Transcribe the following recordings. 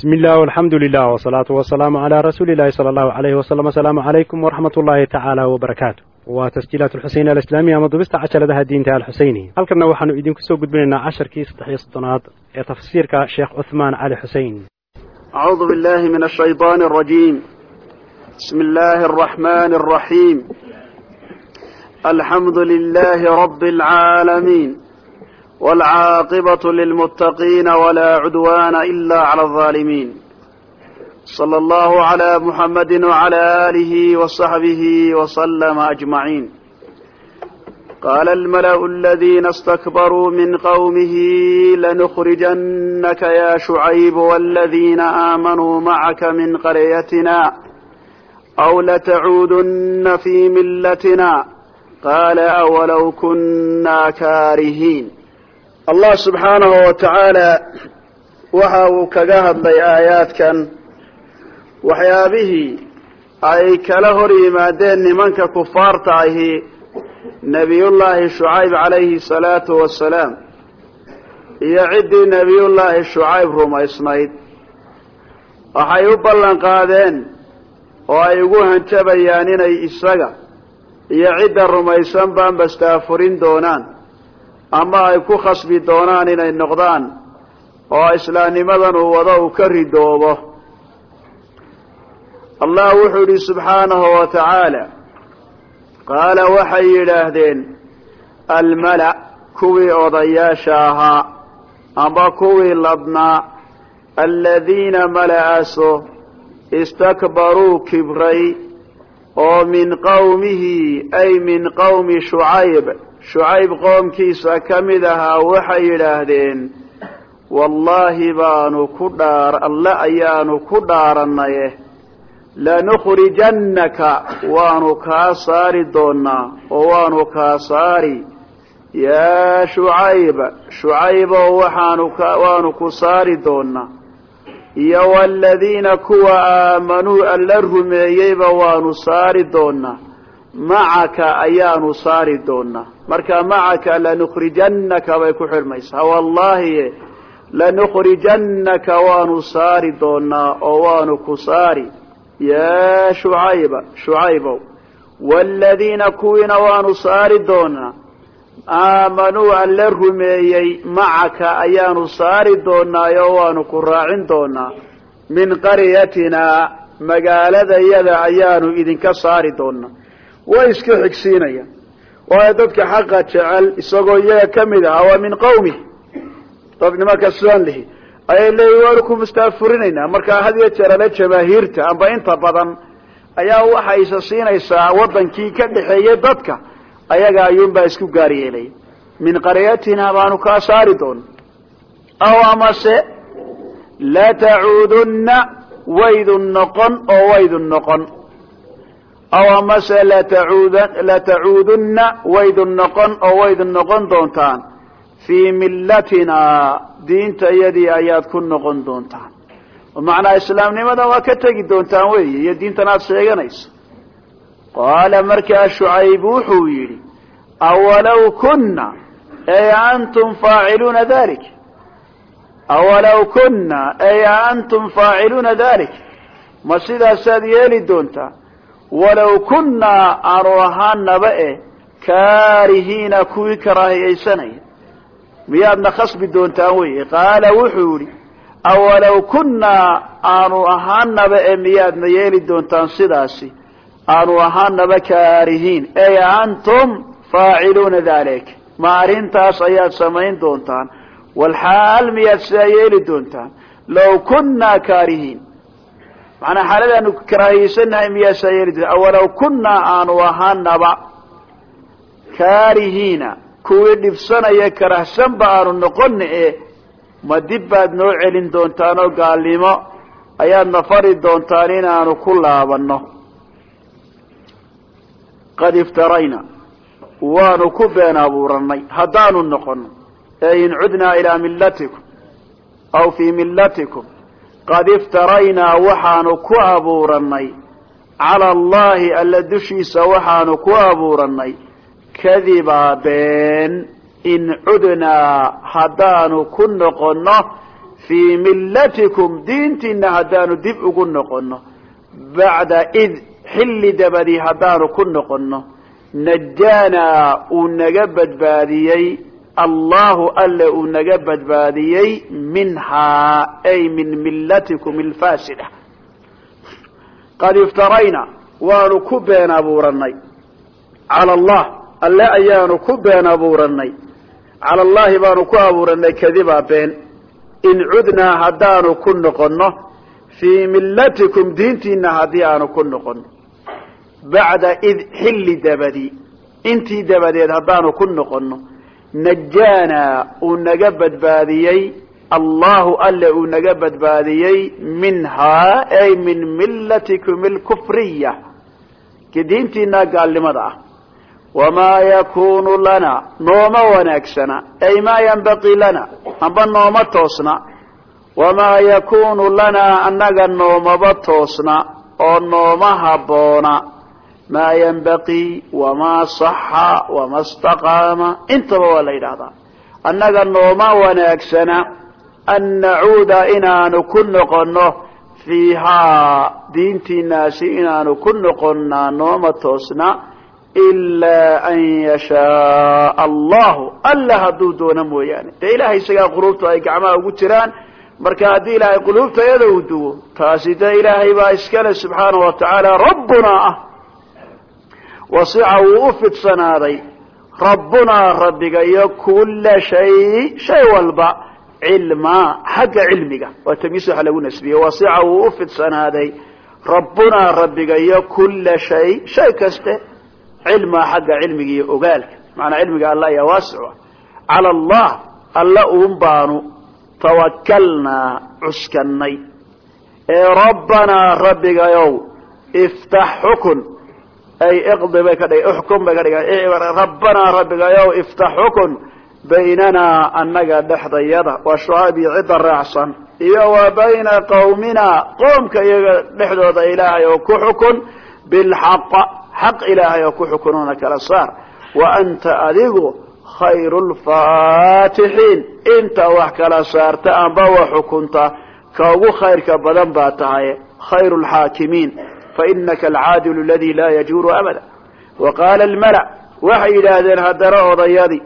bismi illah alxamdu lilah wsalaatu wasalaamu calaa rasuuli illahi sala allahu alayhi wasalam asalaamu calaykum waraxmat ullaahi tacaala wbarakaatu waa tasjiilaat alxuseyn alislaamiya ama dubista cajaladaha diinta alxuseyni halkanna waxaanu idinku soo gudbinaynaa casharkii saddex iyo soddonaad ee tafsiirka sheekh cuthmaan cali xusein acuudu billahi min ashayطaani alrajiim bismi illaahi alraxmani alraxiim alxamdu lilahi rabi alcaalamiin والعاقبة للمتقين ولا عدوان إلا على الظالمين صلى الله على محمد وعلى آله وصحبه وسلم أجمعين قال الملأ الذين استكبروا من قومه لنخرجنك يا شعيب والذين آمنوا معك من قريتنا أو لتعودن في ملتنا قال أولو كنا كارهين allah subxaanahu wa tacaala waxa uu kaga hadlay aayaadkan. Waxyaabihii ay kala hor yimaadeen nimanka kufaarta ahi nebiyullaahi shucayb calayhi salaatu wasalaam iyo ciddii nebiyullaahi shucayb rumaysnayd. Waxay u ballan qaadeen oo ay ugu hanjabayaan inay isaga iyo cidda rumaysan baan bastaafurin doonaan ama ay ku khasbi doonaan inay noqdaan oo islaamnimadan uu wado uu ka ridoobo. Allah wuxuu yidhi subxaanahu wa tacaala qaala waxay yidhaahdeen almala kuwii odayaasha ahaa amba kuwii ladnaa aladiina mala'aaso istakbaruu kibray oo min qowmihi ay min qowmi shucayb. Shucayb qoomkiisa ka mid ahaa waxay yidhaahdeen wallaahi baanu ku dhaar alle ayaanu ku dhaaranaye lanukhrijannaka waanu kaa saari doonaa oo waanu kaa saari. Yaa shucayb shucaybow waxaanu waanu ku saari doonaa iyo waladiina kuwa aamanuu alla rumeeyeyba waanu saari doonaa macaka ayaanu saari doonaa marka macaka lanukhrijannaka bay ku xidhmaysaa wallahi lanukhrijannaka waanu saari doonaa oo waanu ku saari. Yaa shucayba shucaybow waaladiina kuwiina waanu saari doonaa aamanuu alla rumeeyey macaka ayaanu saari doonaayo waanu ku raacin doonaa. Min qaryatinaa magaaladayada ayaanu idinka saari doonaa. Way iska xigsiinayaan waayo dadka xaqa jecel isagoo iyaga ka mid ahaa waa min qawmi. Dad nimanka sidaan lihi. Ayay leeyihiin waanu ku mustaafurinaynaa. Markaa had iyo jeer ale jamaahiirta amba inta badan ayaa waxay isa siinaysaa wadankii ka dhexeeyey dadka ayaga ayuunbaa isku gaar yeelaya min qaryatina baanu kaa saari doona aw amase latacuudunna waydun noqon oo waydun noqon. Aw amase latacuudunna waydun noqon oo waydun noqon doontaan. Fii millatinaa diintayadii ayaad ku noqon doontaan. Macnaa islaamnimada waa ka tegi doontaan weeye iyo diintan aada sheeganayso qaala markaa shucayb wuxuu yidhi awalow kunna ay antum faaciluuna dalik awalow kunna ay antum faaciluuna dalik ma sidaasaad yeeli doontaa? Walow kunnaa aanu ahaanaba eh kaarihiina kuwii karaahiyaysanaya. Miyaadna khasbi doontaan weye qaala wuxuu yihi awalow kunnaa aanu ahaanaba e miyaadna yeeli doontaan sidaasi aanu ahaanaba kaarihiin. Ey antum faaciluuna dalik ma arrintaas ayaad samayn doontaan. Walxaal miyaad sidaa yeeli doontaan. Law kunnaa kaarihiin. Macnaa xaaladaanu karaahiyeysannahay miyaa sidaa yeeli doontaan. Awalow kunnaa aanu ahaanaba kaarihiina. Kuwii dhibsanaya karahsanba aanu noqona e ma dib baad noo celin doontaan oo gaalnimo ayaadna fari doontaan inaanu ku laabanno qad iftarayna waanu ku been abuuranay haddaanu noqono ee in cudnaa ilaa millatikum aw fii millatikum. Qad iftaraynaa waxaanu ku abuuranay cala allahi alla dushiisa waxaanu ku abuuranay kadibaa been in cudnaa haddaanu ku noqonno fii millatikum diintiina haddaanu dib ugu noqonno. Bacda id xilli dabadii haddaanu ku noqonno najaanaa uu naga badbaadiyey allahu alle uu naga badbaadiyey minhaa ay min millatikum alfaasida qad iftarayna waanu ku been abuuranay cala allah alle ayaanu ku been abuuranay cala allahi baanu ku abuuranay kadiba been. In cudnaa haddaanu ku noqonno fii millatikum diintiina haddii aanu ku noqonno bacda id xilli dabadii intii dabadeed haddaanu ku noqonno najaanaa uu naga badbaadiyey allahu alle uu naga badbaadiyey minhaa ay min millatikum alkufriya diintiina gaalnimada ah wamaa yakunu lana nooma wanaagsana ay maa yanbaqii lana amba nooma toosna wamaa yakunu lanaa annaga noomaba toosna oo nooma habboona maa yanbaqii wamaa saxa wama staqaama intaba waa la yidhaahdaa. Annaga nooma wanaagsana an nacuuda inaanu ku noqonno fiihaa diintiinaasi inaanu ku noqonnaa nooma toosna ilaa an yashaaa allahu alla hadduu doono mooyaane. Dee ilahay isagaa quluubtu ay gacmaha ugu jiraan. Marka haddii ilaahay quluubta iyada uu duwo taasi dee ilaahay baa iskale subxaana wa tacaala rabbunaa ah wasica wuu u fidsanaaday rabbunaa rabbiga iyo kulla shay shay walba cilmaa xagga cilmiga. Waa tamiis waxa lagu nasbiyey. Wasica wuu u fidsanaaday rabbunaa rabbiga iyo kulla shay shay kaste cilmaa xagga cilmiga iyo ogaalka. Macanaa cilmiga allah ayaa waasic ah. Cala allah alla uun baanu tawakalnaa cuskanay ee rabbanaa rabbigayow iftax xukun ay iqdi bay ka dhig uxkum bay ka dhigan rabbanaa rabbigayow iftax xukun baynanaa annaga dhexdayada waa shucayb iyo cidda raacsan iyo wa bayna qawmina qoomka iyaga dhexdooda ilaahay oo ku xukun bilxaq xaq ilaahay oo ku xukunoona kala saar wa anta adigu khayru lfaatixiin inta wax kala saarta amba wax xukunta ka ugu khayrka badan baa tahay khayru lxaakimiin fainaka alcaadilu aladi laa yajuuru abada wa qaala almala waxay yidhaahdeen haddana odayadii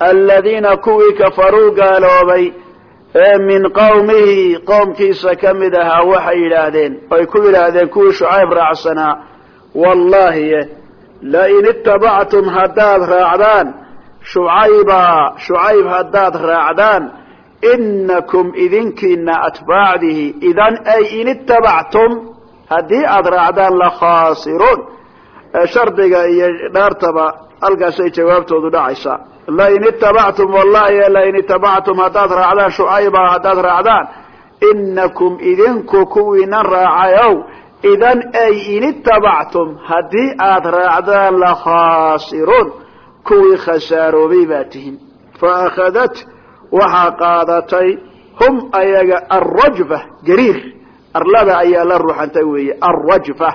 aladiina kuwii kafaruu gaaloobay ee min qawmihi qowmkiisa ka mid ahaa waxay yidhaahdeen oy ku yidhaahdeen kuwii shucayb raacsanaa wallahi lain itabactum haddaad raacdaan shucayba shucayb haddaad raacdaan inakum idinkiina atbaacdihi idan ay in itabactum haddii aada raacdaan lakhaasiruun shardiga iyo dhaartaba halkaasay jawaabtoodu dhacaysaa. Lain itabactum wallahi lain itabactum haddaad raacdaan shucayba haddaad raacdaan inakum idinku kuwiinan raacayow. Idan ay in haddii aada raacdaan lakhaasiruun kuwii khasaaroobay baa tihin faakhadat waxaa qaadatay hum ayaga alrajfa gariir arlada ayaa la ruuxantay weeye alrajfa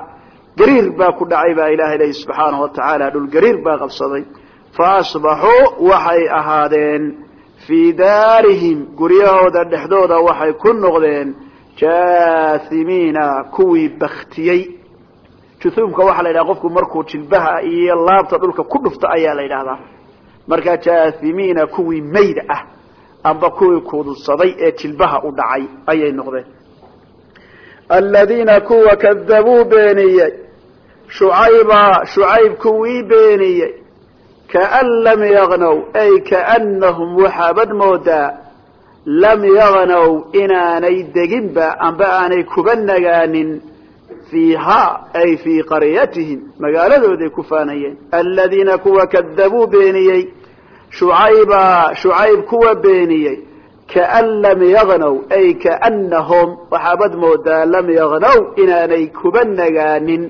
gariir baa ku dhacay baa ilahay leyi subxaanahu wa tacaala dhul gariir baa qabsaday. Fa asbaxuu waxay ahaadeen fii daarihim guryahooda dhexdooda waxay ku noqdeen jathimiina kuwii baktiyey juhuumka waxaa la yidhaha qofku markuu jilbaha iyo laabta dhulka ku dhufto ayaa la yidhahdaa. Markaa jathimiina kuwii mayda ah amba kuwii kududsaday ee jilbaha u dhacay ayay noqdeen aladiina kuwa kadabuu beeniyey shucayba shucayb kuwii beeniyey kaan lam yagnow ay kaanahum waxaabad moodaa lam yagnow inaanay deginba amba aanay kuba nagaanin fiihaa ay fii qaryatihim magaaladooday ku faanayeen aladiina kuwa kadabuu beeniyey shucayba shucayb kuwa beeniyey kaan lam yagnow ay kaanahum waxaabad moodaa lam yagnow inaanay kuba nagaanin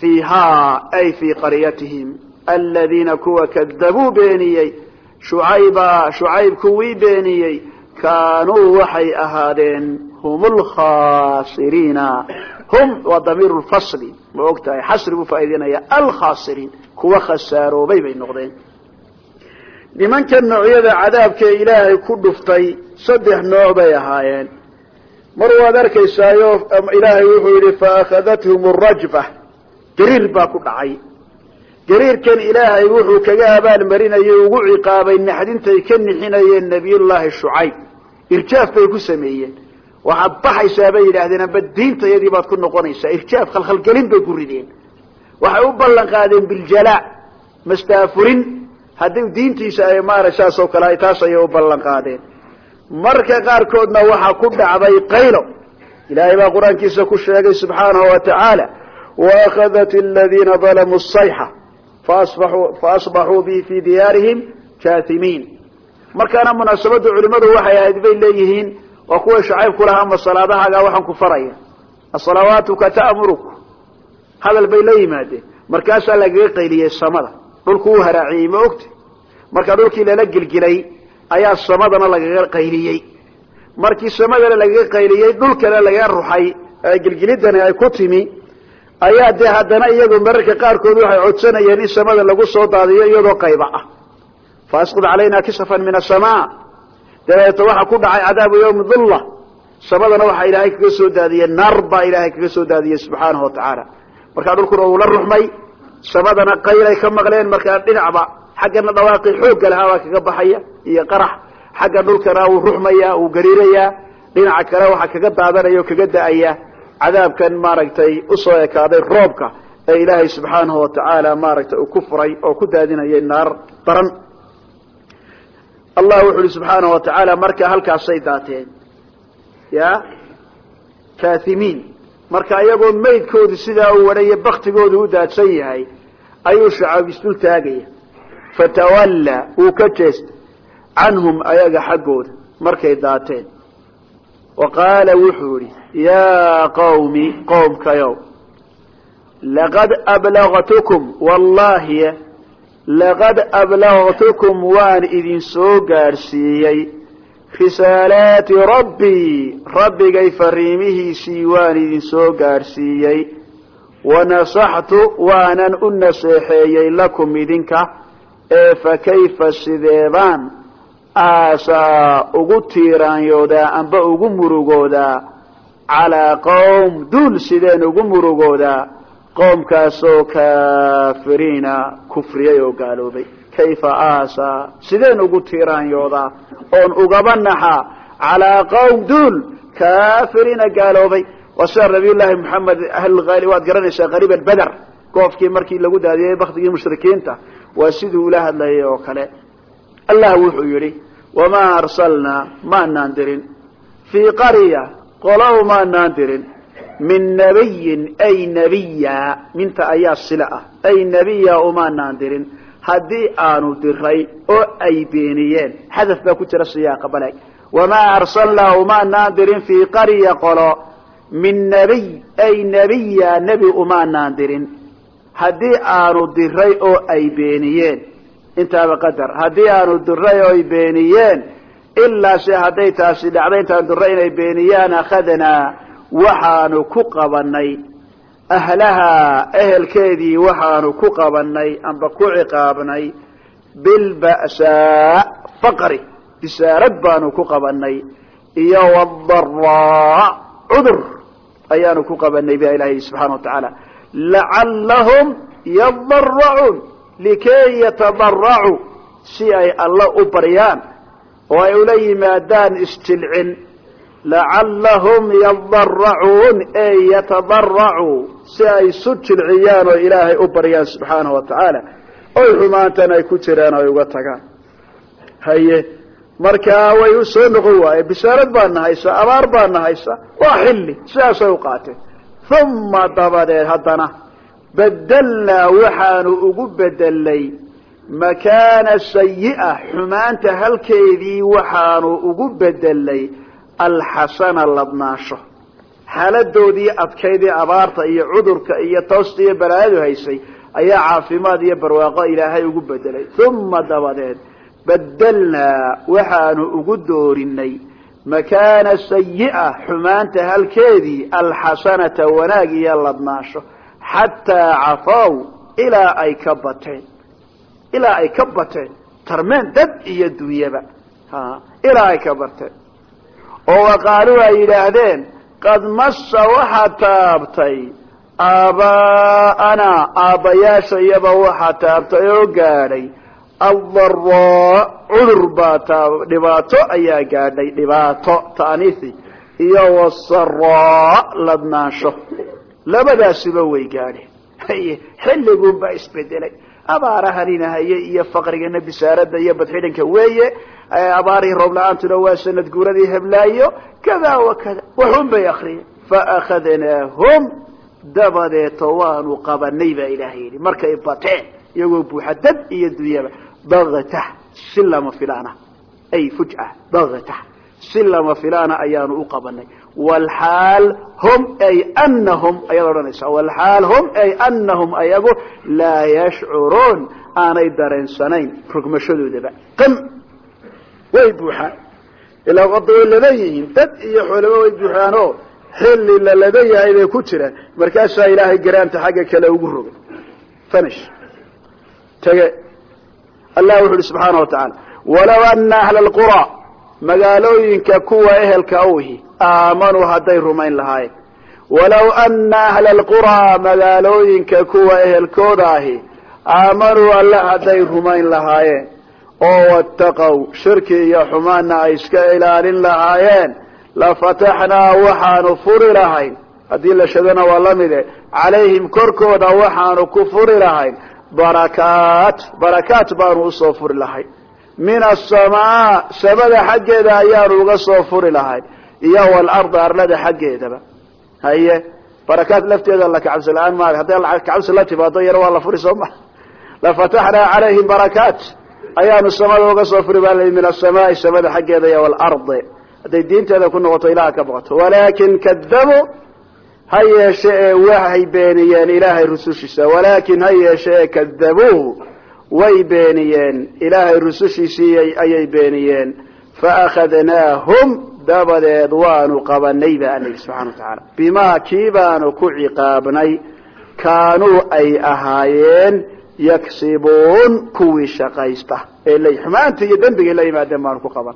fiihaa ay fii qaryatihim. Aladiina kuwa kadabuu beeniyey shucayba shucayb kuwii beeniyey kaanuu waxay ahaadeen hum lkhasiriina hum waa damiir lfasli ma og tahay xasri buu faa'idaynaya alkhasiriin kuwa khasaaroobay bay noqdeen nimanka noocyada cadaabka ilaahay ku dhuftay saddex nooc bay ahaayeen. Mar waad arkaysaayo ilaahay wuxuu yidhi faakadathum rajfa gariir baa ku dhacay. Gariirkan ilaahay wuxuu kaga abaalmarinayay ugu ciqaabay naxdintay ka nixinayeen nabiyullaahi shucayb. Irjaaf bay ku sameeyeen. Waxaad baxaysaa bay yidhaahdeen amba diintayadii baad ku noqonaysaa. Irjaaf khalkhalgelin bay ku rideen. Waxay u ballan qaadeen biljalaa haddii diintiisa ay maara saas oo kale taas ayay u ballan qaadeen. Marka qaarkoodna waxaa ku dhacday qaylo. Ilaahay baa qur'aankiisa ku sheegay subxaanahu wa tacaala waakhadat aladiina dalamuu sayxa faasbaxuu bi fii diyaarihim kaatimiin markaana munaasabadda culimmadu waxay ahayd bay leeyihiin waa kuwa shacayb ku lahaa salaadahaagaa waxaan ku faraya. Asalawaatuka ta'muruk hadal bay la yimaadeen. Markaasaa lagaga qayliyey samada dhulku uu haraaciyey ma ogta marka dhulkii lala gelgelay ayaa samadana lagaga qayliyey. Markii samadana lagaga qayliyey dhulkana laga ruxay gelgelidani ay ku timi. Ayaa dee haddana iyagu mararka qaarkood waxay codsanayeen in samada lagu soo daadiyo iyadoo qayba ah. Faasqid calayna kisafan min asamaa dabeeto waxaa ku dhacay cadaabu yawmi dulla samadana waxaa ilaahay kaga soo daadiyey naar baa ilaahay kaga soo daadiyey subxaanahu watacaala markaa dhulkuna uu la ruxmay samadana qaylay ka maqleen markaa dhinacba xaggana dhawaaqii xoogga lahaa baa kaga baxaya iyo qarax xagga dhulkana uu ruxmaya uu gariirayaa dhinaca kale waxaa kaga daadanaya oo kaga da'aya cadaabkan maaragtay u soo ekaaday roobka ee ilaahay subxaanahu watacaala maaragtay uu ku furay oo ku daadinayay naar daran. Allah wuxu uhi subxaanahu watacaala marka halkaasay daateen ya kathimiin marka iyagoo maydkoodu sidaa uu wadhayo baktigoodu u daadsan yahay ayuu shacaab isdul taagaya. Fatawalla wuu ka jeestay canhum ayaga xaggooda markay daateen. Wa qaala wuxuu idhi yaa qawmi qowmkayow laqad ablagtukum wallahi laqad ablagtukum waan idin soo gaadhsiiyey risaalaati rabbii rabbigay fariimihiisii waan idin soo gaadhsiiyey wanasaxtu waanan u naseexeeyey lakum idinka. Ee fa kayfa sideebaan aasaa ugu tiiraanyoodaa amba ugu murugoodaa calaa qowm duul sideen ugu murugoodaa qoomkaasoo kaafiriina kufriyay oo gaaloobay kayfa aasaa sideen ugu tiiraanyoodaa oon ugaba naxaa calaa qowm duul kaafiriina gaaloobay. Waa sida nabiy llaahi moxamed ahl waad garanaysaa qariib albeder goofkii markii lagu daadiyey baktigii mushrikiinta. Waa siduu ula hadlayay oo kale. Allah wuxuu yidhi wamaa arsalnaa maanaan dirin. Fii qarya qolow maanaan dirin. Min nabiyin ay nebiya minta ayaa sila ah. Ay nebiya umaanaan dirin haddii aanu diray oo ay beeniyeen. Xadaf baa ku jira siyaaqa balag wamaa arsalnaa umaanaan dirin fii qarya qolo. Min nebiy ay nebiya nebi umaanaan dirin. Haddii aanu diray oo ay beeniyeen. Intaaba qadar. Haddii aanu diray oo ay beeniyeen ilaa se hadday taasi dhacday intaan diray inay beeniyaan akhadnaa. Waxaanu ku qabanay ahlahaa ehelkeedii waxaanu ku qabanay amba ku ciqaabnay bilba'saa faqri bisaarad baanu ku qabanay iyo wadaraa cudur ayaanu ku qabanay ba ilaahay subxana wa tacaala. Lacallahum yadaracuun likay yatadaracuu si ay alla u baryaan oo ay ula yimaadaan isjilcin lacallahum yadaracuun ey yatadaracuu si ay isu jilciyaan oo ilaahay u baryaan subxaanahu wa tacaala oy xumaantan ay ku jiraan oy uga tagaan. Haye markaa way u soo noqon waaye bisaarad baana haysa abaar baana haysa waa xilli sidaasay u qaateen. Uma dabadeed haddana bedelnaa waxaanu ugu bedelnay makaana sayi'a xumaanta halkeedii waxaanu ugu bedelnay alxasana ladnaansho xaaladoodii adkaydii abaarta iyo cudurka iyo toosta iyo balaayadu haysay ayaa caafimaad iyo barwaaqo ilaahay ugu bedelay uma dabadeed bedelnaa waxaanu ugu doorinay makaana sayi'a xumaanta halkeedii alxasanata wanaag iyo ladnaansho xataa cafow ilaa ay ka bateen. Ilaa ay ka bateen tarmeen dad iyo dunyaba. Ilaa ay ka barteen oo waqaaluu ay yidhaahdeen qad massa waxaa taabtay aaba'anaa aabbayaasha iyaba waxaa taabtay oo gaadhay. Addaraa cudur baa taa dhibaato ayaa gaadhay dhibaato ta'niisi iyo wasaraa ladnaansho. Labadaasuba way gaadheen xilligun baa isbedelay abaarahanina haye iyo faqrigana bisaarada iyo badxidhanka weeye abaarihii roob la'aantuna waa sanad guuradii heblaayo kada wa kada waxun bay akriyeen faakadnaahum dabadeeto waanu qabanay baa ilaahay yidhi. Markay bateen iyagoo buuxa dad iyo dunyaba bagta si lama filaana. Ay fuja bagta si lama filaana ayaanu u qabanay wlxaal hum ay anahum ayaad odhanaysaa wlxaal hum ay anahum ayagu laa yashcuruun aanay dareensanayn rogmashadoodaba qam way buuxaan ilaa wada way ladan yihiin dad iyo xoolaba way buuxaanoo xilli la ladan yahay bay ku jiraan markaasaa ilaahay garaanta xagga kale ugu rogay fanish tege allah wuxu uhi subxaana wa tacaala walaw ana ahla lqura magaalooyinka kuwa ehelka uhi aamanuu hadday rumayn lahaayeen. Walaw ana ahla alquraa magaalooyinka kuwa ehelkooda ahi aamanuu alle hadday rumayn lahaayeen. Oo wattaqow shirki iyo xumaanna ay iska ilaalin lahaayeen. Lafataxnaa waxaanu furi lahayn. Haddii la shadana waa la mide. Calayhim korkooda waxaanu ku furi lahayn. Barakaat barakaat baanu u soo furi lahayn min asamaa samada xaggeeda ayaanu uga soo furi lahayn iyo walarda arlada xaggeedaba. Haye barakaat lafteeda la kacabsi la'aan maaga hadday kacabsi la timaado yar waa la furi soo ma. Lafataxnaa calayhim barakaat. Ayaanu samada uga soo furi baa min asamaai samada xaggeeda iyo walardi hadday diinteeda ku noqoto ilaha ka boqoto walaakin kadabuu ha yeeshe ee waxay beeniyeen ilaahay rusushiisa. Walaakin ha yeeshe ee way beeniyeen ilaahay rusushiisii ayay beeniyeen. Faakadnaahum dabadeed waanu qabanay ba ana subxana wa tacaala bimaa kii baanu ku ciqaabnay kaanuu ay ahaayeen yaksibuun kuwii shaqaysta. Ee la xumaanta iyo dembigay la yimaadeen baanu ku qaban.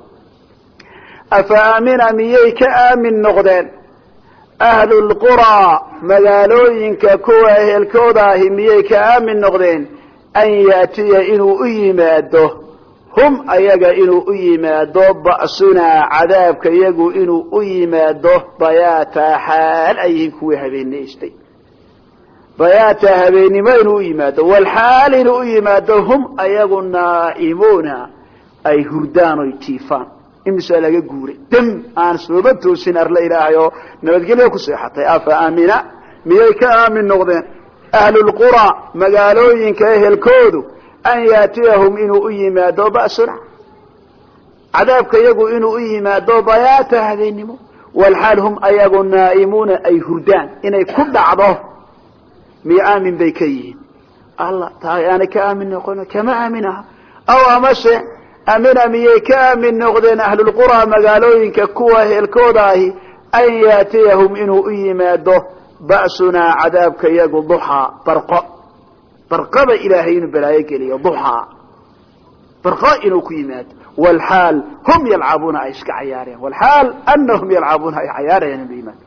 Afa aamina miyay ka aamin noqdeen? Ahlu lquraa magaalooyinka kuwa ehelkooda ahi miyay ka aamin noqdeen an yaatiya inuu u yimaado hum ayaga inuu u yimaado ba'sunaa cadaabka iyagu inuu u yimaado bayaata xaal ay yihiin kuwii habeenaystay bayaata habeennimo inuu u yimaado walxaal inuu u yimaado hum ayagu naa'imuuna ay hurdaan oy jiifaan. Imisaa laga guuray. Dam aan sooba toosin arla ilaahay oo nabadgelyo ku seexatay. Afa aamina? Miyay ka aamin noqdeen ahlulquraa magaalooyinka ehelkoodu an yaatiyahum inuu u yimaado ba'suna cadaabka iyagu inuu u yimaado bayaata habeennimo walxaal hum ayagu naa'imuuna ay hurdaan inay ku dhacdo. Miyo aamin bay ka yihiin. Allah taa ka aamin noqon kama aamin aha? Aw amase amina miyay ka aamin noqdeen ahlulquraa magaalooyinka kuwa ehelkooda ahi an yaatiyahum inuu u yimaado ba'sunaa cadaabka iyagu duxaa barqo. Barqada ilaahay inuu balaayo geliyo duxaa barqo inuu ku yimaado walxaal hum yalcabuuna ay iska cayaareen. Walxaal anahum yalcabuuna ay cayaarayaan biimaan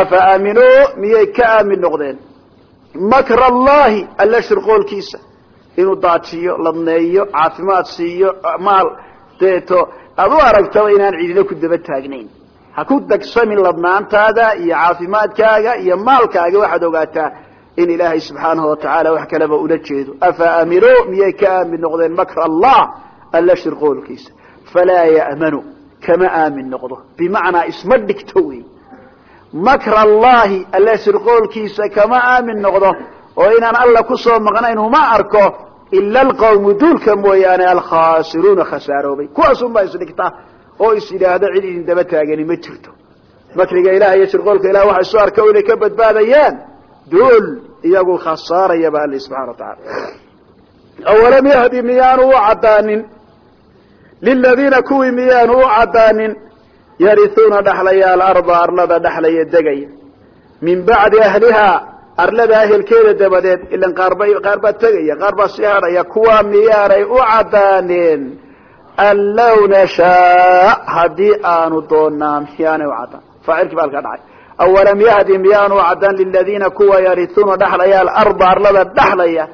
afa aaminuu miyay ka aamin noqdeen? Makr allahi alla shirqoolkiisa. Inuu daajiyo ladneeyo caafimaad siiyo maal. Deeto aad u aragtaba inaan cidina ku daba taagnayn ha ku dagsamin ladnaantaada iyo caafimaadkaaga iyo maalkaaga waxaad ogaataa in ilaahay subxaanahu watacaala wax kaleba ula jeedo. Afa aaminuu miyay ka aamin noqdeen makr allah? Alla shirqoolkiisa falaa ya'manu? Kama aamin noqdo. Bimacnaa isma dhigto wey makr allahi alla shirqoolkiisa kama aamin noqdo. Oo inaan alla ku soo maqnayn uma arko ila alqawmu duulka mooyaane alkhaasiruuna khasaaroobay. Kuwaasun baa isdhigta oo is yidhaahdo cid idin daba taagani ma jirto. Makriga ilaah iyo shirqoolka ilah waxa isu arka inay ka badbaadayaan. Duul iyagu khasaaraya ba alla subxana wa tacaala awalam yahdi miyaanu u caddaanin? Liladiina kuwii miyaanu u caddaanin? Yarisuuna dhaxlaya alarda arlada dhexlaya degaya min bacdi ahlihaa arlada ehelkeeda dabadeed ilan qaarba qaar baa tegaya qaar baa sii hadhaya kuwaa miyaanay u caddaaneen an low nashaa haddii aanu doonaa miyaanay u caddaan faacilkii ba halkaa dhacay awalam yahdi miyaanu caddaan liladiina kuwa yarisuuna dhaxlaya alarda arlada dhaxlaya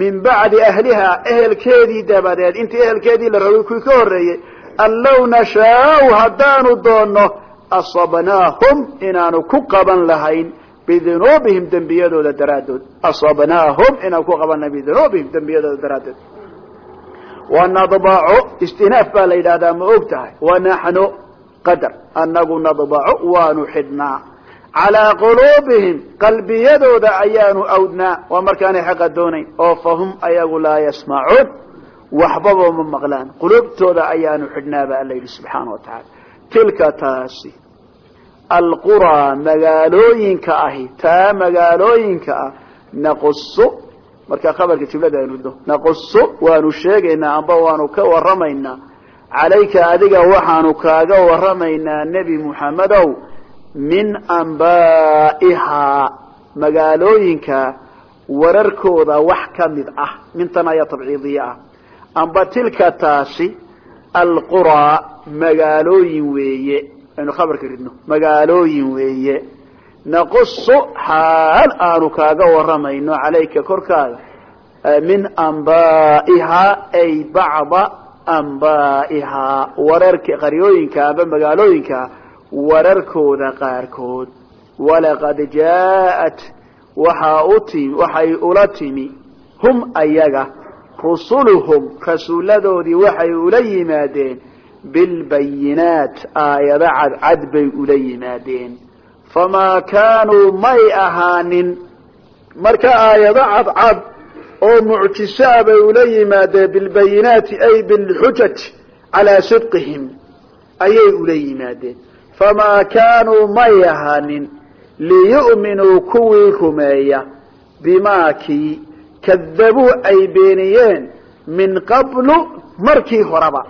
min bacdi ahliha ehelkeedii dabadeed intii ehelkeedii la rogay kuwii ka horreeyey an low nashaau haddaanu doonno asabnaahum inaanu ku qaban lahayn bidunuubihim dembiyadooda daraaddood asabnaahum inaan ku qaban bidunuubihim dembiyadooda daraaddood wanadbacu istinaaf baa la yidhahdaa ma og tahay. Wanaxnu qadar. Anagu nadbacu waanu xidhnaa. Calaa quluubihim qalbiyadooda ayaanu awdnaa. Waa markaanay xaqa doonayn. Oo fahum ayagu laa yasmacuun waxbaba ma maqlaan. Quluubtooda ayaanu xidhnaa ba alla yidhi subxaana wa tacaala. Tilka taasi alquraa magaalooyinka ahi taa magaalooyinka ah naqusu marka khabarka jiblada aynu ridno naqusu waanu sheegaynaa amba waanu ka waramaynaa calayka adiga waxaanu kaaga waramaynaa nebi muxammedow min ambaa'ihaa magaalooyinka wararkooda wax ka mid ah. Mintan ayaa tabciidiye ah. Amba tilka taasi alquraa magaalooyin weeye. Aynu khabarka ridno. Magaalooyin weeye naqusu xaal aanu kaaga waramayno calayka korkaada min ambaa'ihaa ay bacda ambaa'ihaa wararka qaryooyinka amba magaalooyinka wararkooda qaarkood. Walaqad jaaءat waxaa u timi waxay ula timi hum ayaga rusuluhum rasuuladoodii waxay ula yimaadeen bilbayinaat aayado cadcad bay ula yimaadeen famaa kaanuu may ahaanin marka aayado cadcad oo mucjisaa bay ula yimaadeen bilbayinaati ay bilxujaj calaa sidqihim ayay ula yimaadeen. famaa kaanuu may ahaanin liyu'minuu kuwii rumeeya bimaa kii kadabuu ay beeniyeen min qablu markii horeba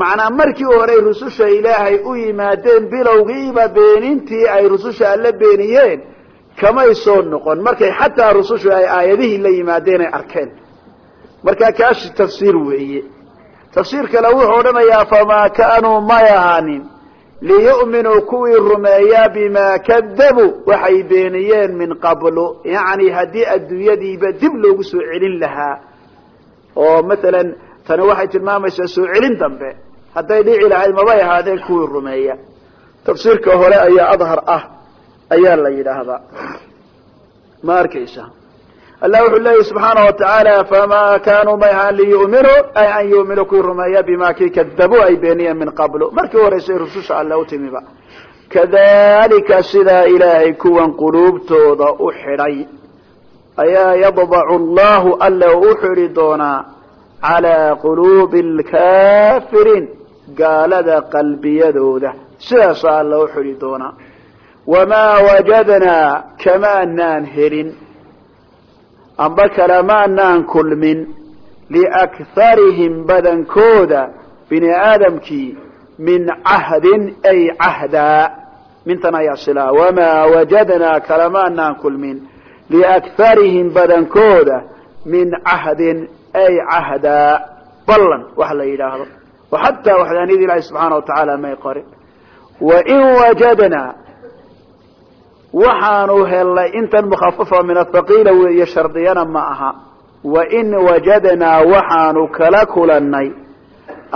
macnaa markii horey rususha ilaahay u yimaadeen bilowgiiba beenintii ay rususha alla beeniyeen kamay soo noqon. Markay xataa rusushu ay aayadihii la yimaadeen ay arkeen. Markaa kaasi tafsiir weeye. Tafsiir kale wuxuu odhanayaa famaa kaanuu may ahaanin liyu'minuu kuwii rumeeyaa bimaa kadabuu waxay beeniyeen min qablu. Yacni haddii adduunyadiiba dib loogu soo celin lahaa. Oo matalan tani waxay tilmaamaysaa soo celin dambe hadday dhici lahayd mabay ahaadeen kuwii rumeeya. Tafsiirka hore ayaa adhar ah ayaa la yidhaahdaa. Ma arkaysa? Allah wuxuu leeyahy subxaana wa tacaala famaa kaanuu may ahaan liyu'minuu ay an yu'minuu kuwii rumeeya bima kii kadabuu ay beeniyeen min qablu. Markii horeysay rususha alle u timiba kadalika sidaa ilaahay kuwan quluubtooda u xidhay. Ayaa yadbacu allahu alle u xidhi doonaa calaa quluubi alkaafiriin gaalada qalbiyadooda. Sidaasaa u xidhi doonaa wamaa wajadnaa kamaanaan helin. Amba kalamaanaan kulmin. Liakharihim badankooda bini aadamkii min cahdin ay cahdaa. Mintan ayaa silaa. Wamaa wajadnaa kalamaanaan kulmin. Liakharihim badankooda min cahdin ay cahdaa. Ballan wax la yidhaahdo xataa waxdaaniyada ilaahi subxaana wa tacaala may qorin. Wain wajadnaa waxaanu helnay intan mukhafafa min athaqiila weeye shardiyana ma aha. Wain wajadnaa waxaanu kala kulannay.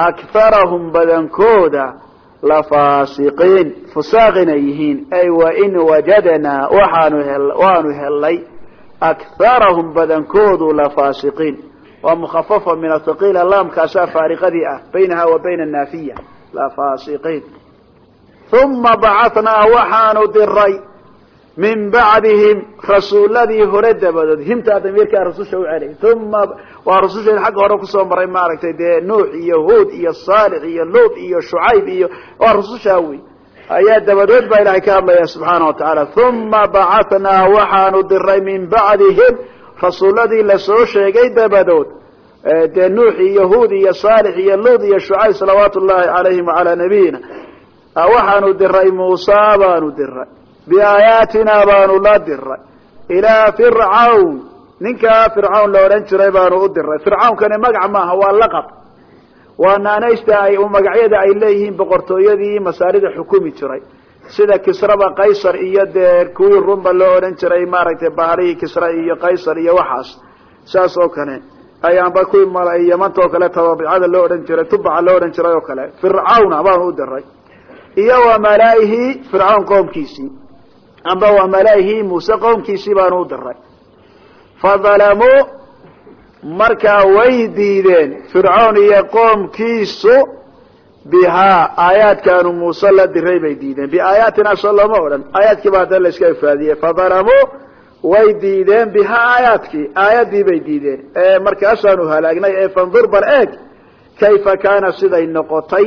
Akharahum badankooda lafaasiqiin fusaaqina yihiin. Ay wain wajadnaa waxaanu waanu helnay. Akharahum badankoodu lafaasiqiin waa mukhafafa min athaqiila laamkaasaa faariqadii ah baynaha wa bayna anaafiya lafaasiqiin uma bacanaa waxaanu diray min bacdihim rasuuladii hore dabadood. Himtaa damiirkaa rasusha u celay uma waa rasusha xagga hore ku soo maray maaragtay dee nuux iyo huud iyo saalix iyo luut iyo shucayb iyo waa rasushaa wey ayaa dabadood baa ilahay ka hadlaya subxaana wa tacaala uma bacanaa waxaanu diray min bacdihim rasuuladii la soo sheegay dabadood dee nuux iyo huud iyo saalix iyo luut iyo shucayb salawaatu llahi calayhim wacalaa nabiyina waxaanu diray muusa baanu diray biaayaatina baanu la diray ilaa fircawn ninkaa fircawn la odhan jiray baanu u diray fircawnkani magac maaha waa laqab. Waa naanaysta ay magacyada ay leeyihiin boqortooyadii masaarida xukumi jiray sida kisraba qaysar iyo dee kuwii rumba loo odhan jiray maaragtay baharihii kisra iyo qaysar iyo waxaas saas oo kale ayaanba ku yamanta oo kale tababicada loo odhan jiray tubaca loo odhan jiray oo kale. Fircawna baanu u diray. Iyo wa malaa'ihi fircawn qoomkiisii. Amba wa malaa'ihi muuse qoomkiisii baanu u diray. Fadalamuu markaa way diideen fircoon iyo qoomkiisu bihaa aayaadkaanu muuse la diray bay diideen. Biaayaatina soo looma odhan. Aayaadkii ba haddana la iska ifaadiyey. Fadalamuu way diideen bihaa aayaadkii. Aayaddii bay diideen. Ee markaasaanu halaagnay ee fandur bar eeg. Kayfa kaana siday noqotay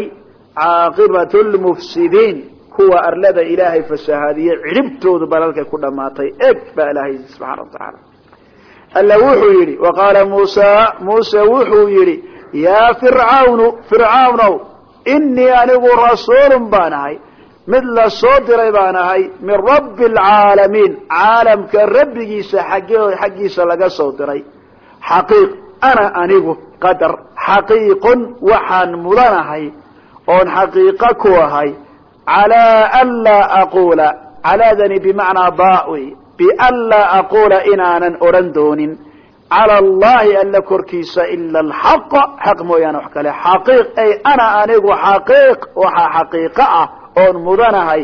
caaqibatu lmufsidiin kuwa arlada ilaahay fasahaadiyey cidhibtoodu bal halkay ku dhamaatay. Eeg baa ilaahay subxaana wa tacaala. Alla wuxuu yidhi wa qaala muusa muuse wuxuu yidhi yaa fircawnu fircawnow inii anigu rasuulun baan ahay mid la soo diray baan ahay min rabbi alcaalamiin caalamka rabbigiisa xagge xaggiisa laga soo diray. Xaqiiq ana anigu qadar xaqiiqun waxaan mudanahay oon xaqiiqo ku ahay. Calaa an laa aquula calaadani bimacnaa baawi bian laa aquula inaanan odhan doonin cala allahi alla korkiisa ila alxaq xaq mooyaane wax kale xaqiiq ay ana anigu xaqiiq waxaa xaqiiqo ah oon mudanahay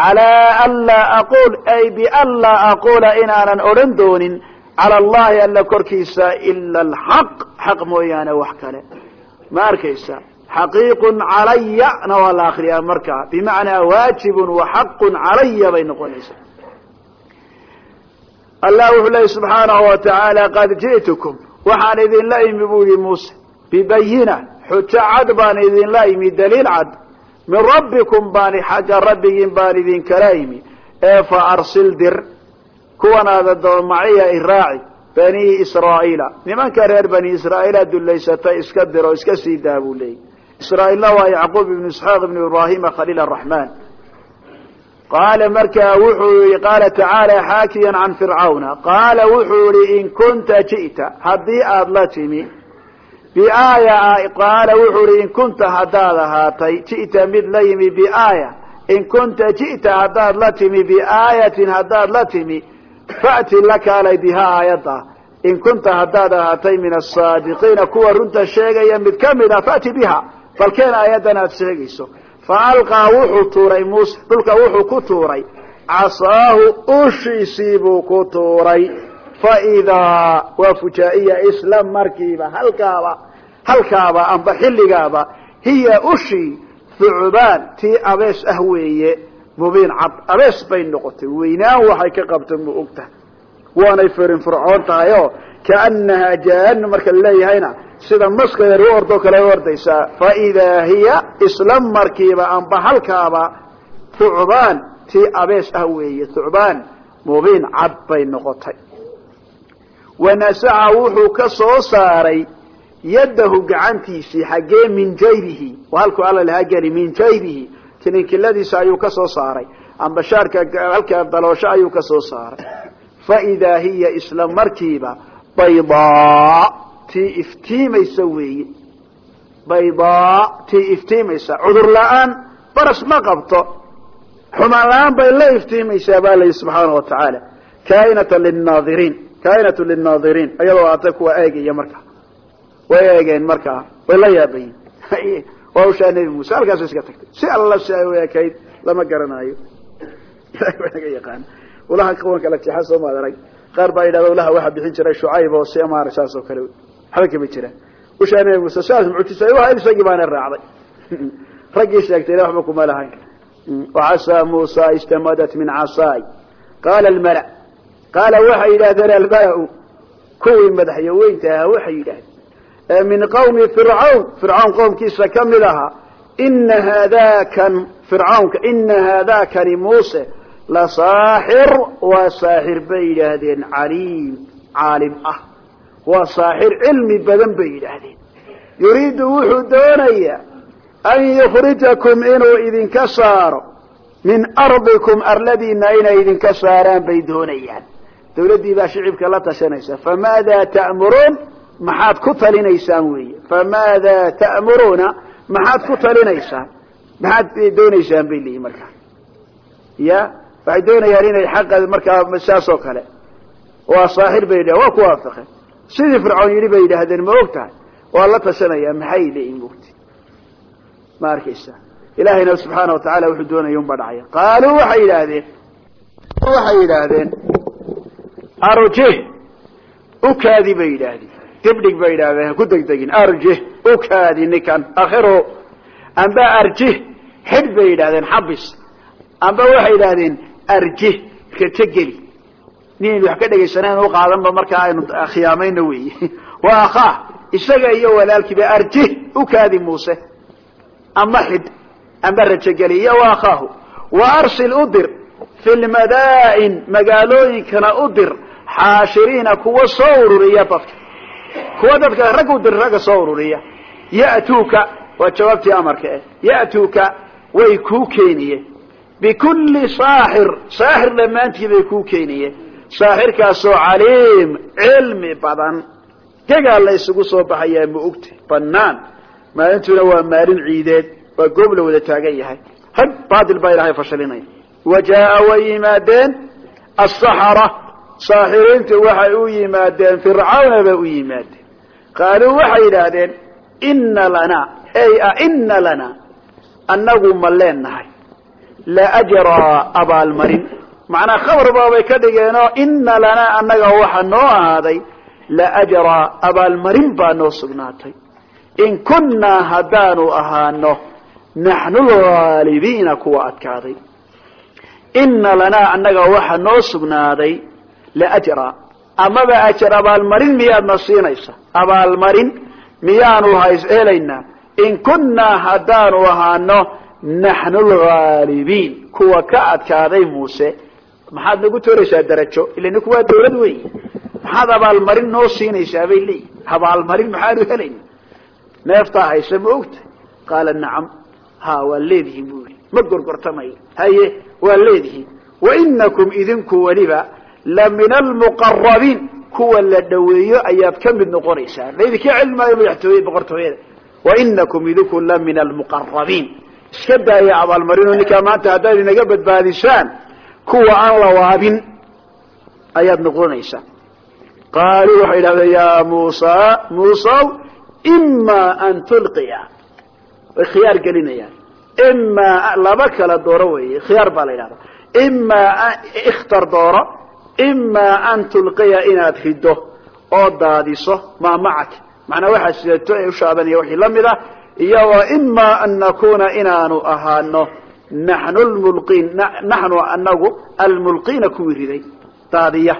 calaa an laa aquul ay bian laa aquula inaanan odhan doonin cala allahi alla korkiisa ila alxaq xaq mooyaane wax kale ma arkaysa xaqiiqun calaya na waa la akriyaa markaa bimacnaa waajibun wa xaqun calaya bay noqonaysaa allah wuxuu leeyay subxaanahu wa tacaala qad ji'tukum. Waxaan idinla imi buu yihi muuse. Bibayina xujo cad baan idinla imi daliil cad. Min rabbikum baani xagga rabbigiin baan idinkala imi. Ee fa arsil dir kuwanaada doomaciya iraaci bani israa'iila. Nimanka reer bani israa'iila dullaysatay iska diro iska sii daa leeyay israa'iilna waa yacquub ibnu isxaaq ibnu ibraahima khaliil araxmaan qaala markaa wuxuu yihi qaala tacaala xaakiyan can fircawna qaala wuxuu yihi in kunta ji'ta haddii aada la timi biaaya qaala wuxuu yihi in kunta haddaad ahaatay ji'ta mid la yimi biaaya in kunta ji'ta haddaad la timi biaayatin haddaad la timi fa'ti la kaalay bihaa aayadda in kunta haddaad ahaatay min asaadiqiina kuwa runta sheegaya mid ka mid a fa'ti biha balkeen aayaddan aad sheegayso fa alqaa wuxuu tuuray muuse dhulka wuxuu ku tuuray. Casaahu ushiisii buu ku tuuray. Fa idaa waa fujaa'iya isla markiiba halkaaba halkaaba amba xilligaaba hiya ushii thucbaan tii abees ah weeye mubiin cad. Abees bay noqotay weynaan waxay ka qabta ma ogtahay waanay firin fircoon tahay oo kaanahaa jaan marka laleeyahayna sida maska yar u ordoo kale u ordaysaa fa idaa hiya isla markiiba amba halkaaba thucbaan tii abees ah weeye thucbaan mubiin cad bay noqotay. Wanasaca wuxuu ka soo saaray yadahu gacantiisii xaggee min jaybihi halku alla lahaa geli min jaybihi kilinkiladiisa ayuu ka soo saaray amba shaarka halka daloosho ayuu ka soo saaray. Fa idaa hiya isla markiiba baydaa tii iftiimaysa weeye baydaa tii iftiimaysa. Cudur la'aan baras ma qabto. Xumaan la'aan bay la iftiimaysaa baa layihi subxaana wa tacaala. Kaainatan linaadiriin kaainatu linaadiriin iyadoo aatay kuwa eegaya markaa way eegeen markaa way la yaabayin waa ushaa nebi muuse halkaas iska tagtay. Si alla si ay u ekayd lama garanaayo. Ilahay waa naga yaqaan. Ulaha kuwan kala jeexa soo maad arag. Qaar baa yidhahda ulaha waxaa bixin jiray shucayb oo si amaara saas oo kale waxba kama jiraan ushaa nebi muuse saas mucjisa u ahayd isagii baana raacday. Raggii sheegtay ila waxba kuma lahayn. Wacasaa muusa istamadat min casaay qaala almala qaala waxay yidhahdeen almala-u. Kuwii madaxyaweynta ahaa waxay yidhahdeen min qawmi fircawn. Fircawn qowmkiisa ka mid ahaa ina haadakan fircawnka ina haadakani muuse la saaxir. Waa saaxir bay yidhaahdeen caliim caalim ah waa saaxir cilmi badan bay yidhaahdeen. Yuriidu wuxuu doonayaa an yukhrijakum inuu idinka saaro min ardikum arladiina inay idinka saaraan bay doonayaan. Dawladdii baa shicibka la tashanaysa. Famaada ta'muruun? Maxaad ku talinaysaan weeye. Famaada ta'muruuna? Maxaad ku talinaysaan. Maxaad doonaysaan bay leeyihiin markaa. Ya? Waxay doonayaan inay xaqa markaa saas oo kale. Waa saaxir bay yidhahen waa ku waafaqeen sidii fircoon yidhi bay yidhaahdeen ma og tahay waa la tashanaya maxay leeyihiin mogti ma arkaysa. Ilaahayna subxaana wa tacala wuxuu doonaya unbaa dhacaya. Qaaluu waxay yidhaahdeen waxay yidhaahdeen arjih ukaadi bay yidhaahdeen dibdhig bay yidhahdeen ha ku degdegin. Arjih ukaadi ninkan akhiro amba arjih xidh bay yidhahdeen xabis. Amba waxay yidhaahdeen arjih rajogeli ninaynu wax ka dhegaysaneen u qaadanba markaa aynu khiyaamayno weyi waa akhaa isaga iyo walaalkiiba arjih ukaadi muuse. Ama xidh amba rajogeli iyo wa akhaahu wa arsil udir fi lmadaa'in magaalooyinkana udir xaashiriina kuwa soo ururiya dadka. Kuwa dadka rag udir ragga soo ururiya. Ya'tuuka waa jawaabtii amarka eh ya'tuuka way kuu keeniyeen. Bikulli saaxir saaxir dhammaantii bay kuu keeniyeen saaxirkaasoo caliim cilmi badan. Degaa la isugu soo baxayaa ma ogta banaan maalintuna waa maalin ciideed waa goob la wada taagan yahay. Hag baatil baa ilahay fashalinaya wa jaaa way yimaadeen asaxara saaxiriintu waxay u yimaadeen fircawna bay u yimaadeen. Qaaluu waxay yidhaahdeen ina lana ey a ina lana. Annagu ma leenahay la ajraa abaalmarin macnaa khabar baabay ka dhigeenoo ina lana annaga waxa noo ahaaday la ajraa abaalmarin baa noo sugnaatay. In kunnaa haddaanu ahaano naxnu lhaalibiina kuwa adkaaday. Ina lanaa annaga waxa noo sugnaaday laajra amaba ajar abaalmarin miyaadna siinaysa? Abaalmarin miyaanu hays helaynaa. In kunnaa haddaanu ahaano naxnu lhaalibiin kuwa ka adkaaday muuse maxaad nagu tooraysaa darajo? Ila ninku waa dawlad wey maxaad abaalmarin noo siinaysaa bay leeyihiin abaalmarin maxaanu helayna neeftaa hayse ma ogta? Qaala nacam ha waa leedihiin bu yidhi. Ma gorgortamayo haye waa leedihiin. Wainakum idinku weliba la min almuqarabiin kuwa la dhaweeyo ayaad ka mid noqonaysaan laydinka celmi maayo madaxtooye boqortooyada. Wainakum idinku la min almuqarabiin iska daaya abaalmarinoo ninkaa maanta haddaad inaga badbaadisaan kuwa aan la waabin ayaad noqonaysaan qaaluu waxay idhahdeen ya muusa muusaw imaa an tulqiya. Way khiyaar gelinayaan. Imaa laba kala dooro weeye khiyaar baa la yidhahda imaa ikhtar dooro imaa an tulqiya inaad rido oo daadiso maa macaka macnaa waxaa sidato ee ushaabanaya wixii la mid ah iyo wa imaa an nakuna inaanu ahaano naxnu lmulqiin naxnu anagu almulqiina kuwii riday. Daadiya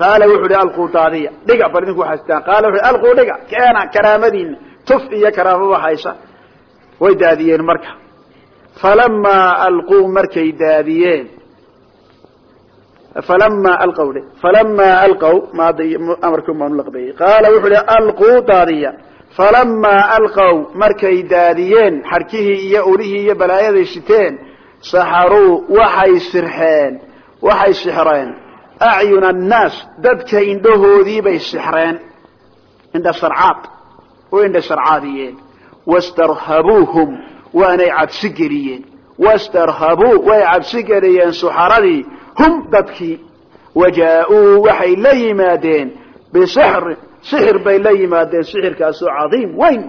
qaala wuxu uhi alquu daadiya dhiga bal idinku waxaastaan qaala wuxu alquu dhiga keena karaamadiina tuf iyo karaamaba haysa. Way daadiyeen marka. Falamaa alquu markay daadiyeen. Falamaa alqaw dhe falamaa alqaw amarkii maanu laqbeeyey qaala wuxu uhi alquu daadiya falamaa alqaw markay daadiyeen xarkihii iyo ulihii iyo balaayaday shiteen saxaruu waxay sirxeen waxay sixreen acyuna annaas dadka indhahoodiibay sixreen indha sharcaad u indha sharcaadiyeen wastarhabuuhum waanay cabsi geliyeen wastarhabuu way cabsi geliyeen suxaradii hum dadkii wajaa-uu waxay la yimaadeen bisixrin sixir bay la yimaadeen sixirkaasoo cadiim weyn.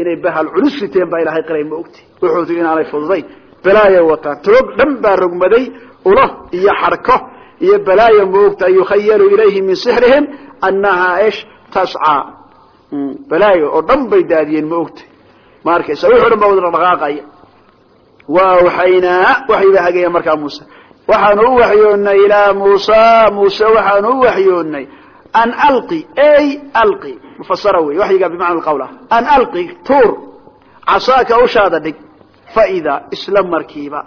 Inay bahal culus siteen baa ilahay qiray ma ogti. Wuxuutu inaanay fududayn balaaya wataan toog dhan baa rogmaday ulo iyo xarko iyo balaaya ma ogta yukhayalu ilayhi min sixrihim annahaa ish tascaa. Balaayo oo dhan bay daadiyeen ma ogta ma wuxuu dhan baa wada dhaqaaqaya. Waa waxaynaa waxay baa hagaya markaa muuse. Waxaanu u waxyoonnay ilaa muusa muuse waxaanu u waxyoonnay an alqi ey alqi mufasara wey waxyigaa bimacna qawl ah. An alqi tuur casaaka ushaada dhig faidaa isla markiiba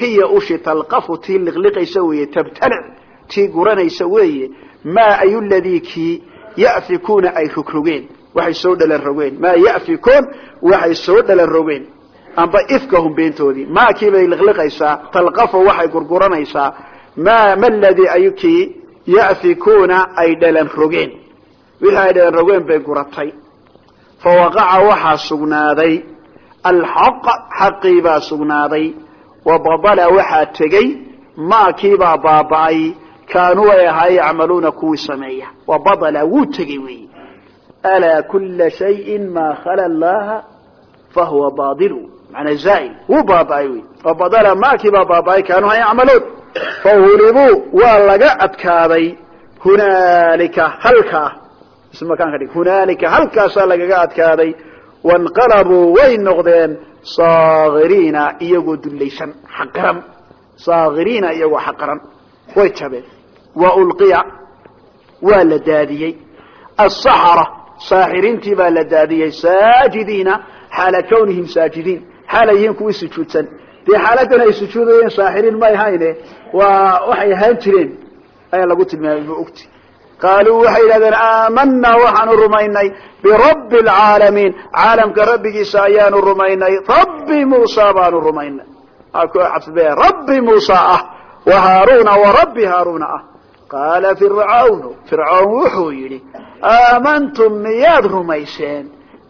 hiya ushi talqafu tii liqliqaysa weeye tabtalic tii guranaysa weeye maa ayu ladii kii ya'fikuuna ay rogrogeen waxay soo dhalan rogeen maa ya'fikuun waxay soo dhalan rogeen amba ifkahum beentoodii maa kii bay liqliqaysaa talqafu waxay gurguranaysaa ma ma ladii ayu kii ya'fikuuna ay dhalan rogeen. Wixii ay dhalan rogeen bay guratay. Fa waqaca waxaa sugnaaday alxaq xaqii baa sugnaaday. Wa badala waxaa tegey maakiibaa baaba'ay. Kaanuu ay ahaa yacmaluuna kuwii sameeya. Wa badala wuu tegey weyi alaa kula shayin maa khala allaha fahuwa baadilu manaa zaail. Wuu baaba'ay wey wa badala maakiibaa baaba'ay kaanuu ha yacmaluun fahulibuu waa laga adkaaday hunaalika halkaa ismakaanka dhig hunaalika halkaasaa lagaga adkaaday wanqalabuu way noqdeen saakiriina iyagoo dullaysan xaqiran saakiriina iyagoo xaqiran way jabeen. Wa ulqiya. Waa la daadiyey. Asaxara saaxiriintii baa la daadiyey. Saajidiina xaala kawnihim saajidiin. Yihiin kuwii sujuudsan dee xaaladan ay sujuudayeen saaxiriin may hayne waa waxay ahaan jireen ayaa lagu tilmaamay ma ogti. Qaaluu waxay yidhahdeen aamanaa waxaanu rumaynay birabbi alcaalamiin caalamka rabbigiisa ayaanu rumaynay rabbi muusa baanu rumaynay. Rabbi muusa ah wa haaruuna wa rabbi haaruuna ah. Qaala fircawnu fircawn wuxuu yidhi aamantum miyaad rumayseen?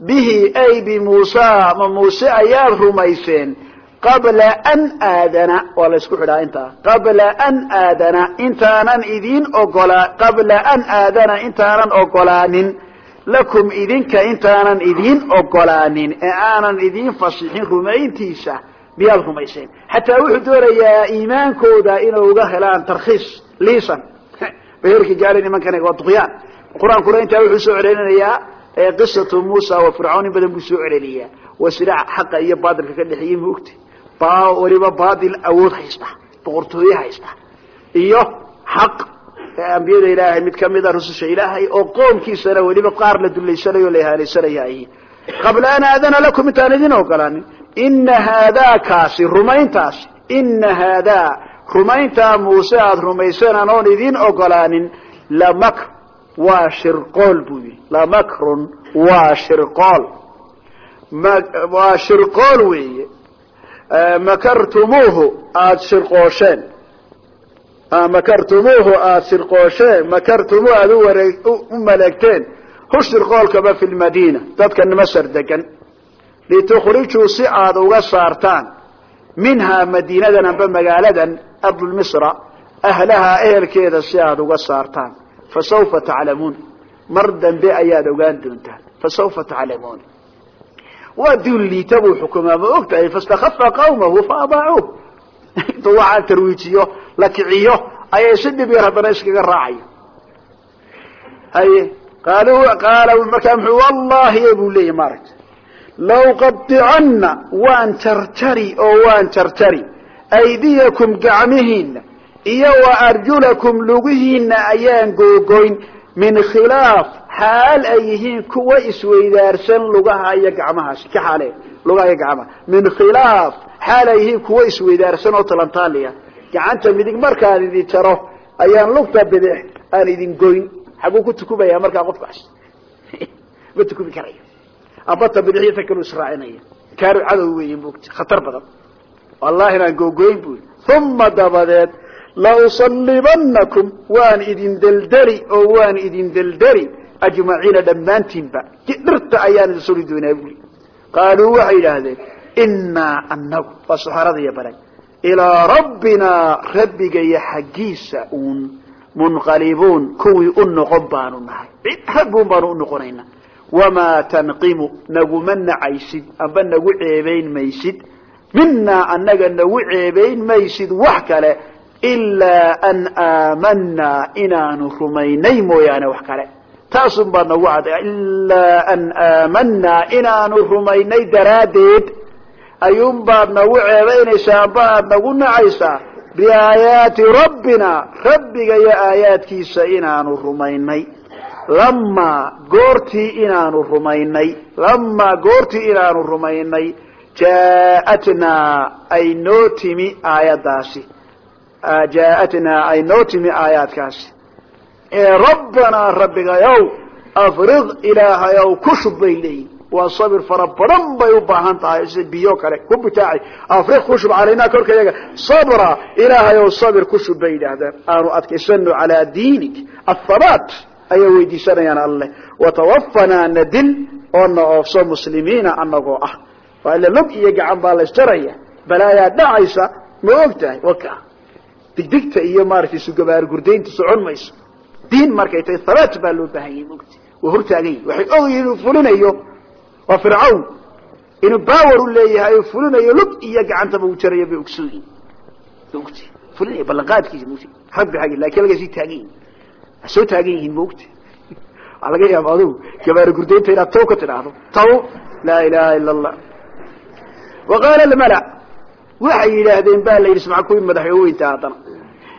Bihi ay bimuusa ma muuse ayaad rumayseen qabla an aadana waa la isku xidhaa intaa. Qabla an aadana intaanan idin ogolaa qabla an aadana intaanan ogolaanin. Lakum idinka intaanan idiin ogolaanin ee aanan idiin fasixin rumayntiisa miyaad rumayseen. Xataa wuxuu doonayaa iimaankooda inay uga helaan tarkhiis liisan. Baherki gaari nimankan waa duqyaan. Qur'aankuna intaa wuxuu soo celelinayaa qisatu muusa wa fircawn in badan buu soo celeliyaa waa silaac xaqa iyo baatilka ka dhexeeyey ma ogti weliba baatil awood haysta boqortooye haysta iyo xaq ambiyada ilaahay mid kamida rususha ilaahay oo qoomkiisana weliba qaar la dulaysanayo o la ihaalaysanaya ay qabla an aadana lakum intaan idin ogolaanin ina haadaa kaasi rumayntaasi ina haadaa rumayntaa muuse aada rumayseen anoon idin ogolaanin lamakr waa shirqool buu yihi lamakrun waa shirqool. Waa shirqool weeye makartumuuhu aada shirqoosheen makartumuuhu aada shirqoosheen makartumu aada uwaree u maleegteen hu shirqoolkaba fi lmadiina dadka masar degan litukhrijuu si aada uga saartaan. Minhaa madiinadan amba magaaladan ardulmisra ahlahaa ehelkeeda si aada uga saartaan. Fasawfa taclamuun. Mar dambe ayaad ogaan doontaan. Fasawfa taclamuun waa diin liita buu xukumaa ma og tahay faistakafa qawmahu faadaacuuh intuu waxaa tarwiijiyo la kiciyo ayay si dhib yar haddana iskaga raacaya haye qaal qaala markaa muxuu wallahi buu leeyahy maaragta law qadicanna waan jarjari oo waan jarjari aydiyakum gacmihiina iyo wa arjulakum lugihiina ayaan googoyn min khilaaf xaal ay yihiin kuwa isweydaarsan lugaha iyo gacmahaasi ka xaale lugaha iyo gacmaha. Min khilaaf xaal ay yihiin kuwa isweydaarsan oo talantaaliya. Gacanta midig markaan idin jaro ayaan lugta bidix aan idin goyn. Xaguu ku tukubaya markaa qofkaas ma tukubi karayo. Abata bidixyo ta kalu israacinaya. Kaar cadow weeye mugti khatar badan. Wallahi inaan googoyn bu uma dabadeed lausallibanakum waan idin deldeli oo waan idin deldeli ajmaciina dhammaantiinba dhirta ayaan idin suri doonaa buli qaaluu waxay yidhaahdeen inaa anagu waa saxaaradiiyo baray ilaa rabbinaa rabbigaya xaggiisa uun munqalibuun kuwii u noqon baanu nahay rabbiun baanu u noqonayna wamaa tanqimu naguma nacaysid amba nagu ceebayn maysid minaa annaga nagu ceebayn maysid wax kale ilaa an aamanaa inaanu rumaynay mooyaane wax kale. Taasun baad nagu cad ilaa an aamanaa inaanu rumaynay daraaddeed. Ayuun baad nagu ceebaynaysaa amba aad nagu nacaysaa biaayaati rabbina rabbiga iyo aayaadkiisa inaanu rumaynay. Lamaa goortii inaanu rumaynay lamaa goortii inaanu rumaynay jaaatnaa ay noo timi aayaddaasi jaaatnaa ay noo timi aayaadkaasi ee rabbanaa rabbigayow afriq ilaahayow ku shub bay leeyihiin waa sabir fara badan bay u baahan tahay sida biyo kale ku butaacay afriq ku shub calaynaa korka yaga sabra ilaahay ow sabir ku shub bay yidhaahdaan aanu adkaysano calaa diinik athabaat ayay weydiisanayaan alleh watawaffanaa nadil oo na oofso muslimiina anagoo ah waa ila log iyo gacan baa la isjaraya balaayaa dhacaysa ma og tahay waka digdigta iyo maaragtay sugabaar gurdaynta socon mayso. Diin markay tahay thabaat baa loo baahanyay maogta. Waa hortaagan yihiin waxay ogyihiin inuu fulinayo. Waa fircawn. Inuu bawer u leeyahay u fulinayo lug iyo gacantaba u jarayo bay ogsoyihin maogta. Fulinayo ballanqaadkiisa mugta rabbi xaggi laakiin laga sii taagan yihiin waa soo taagan yihiin maogta. Waa laga yaaba adugu gabaar gurdaynta inaad taw ka tidhaahdo. Taw? Laa ilaha ila allah wa qaala almala waxay yidhaahdeen ba la yidhi smaca kuwii madaxweynta haddana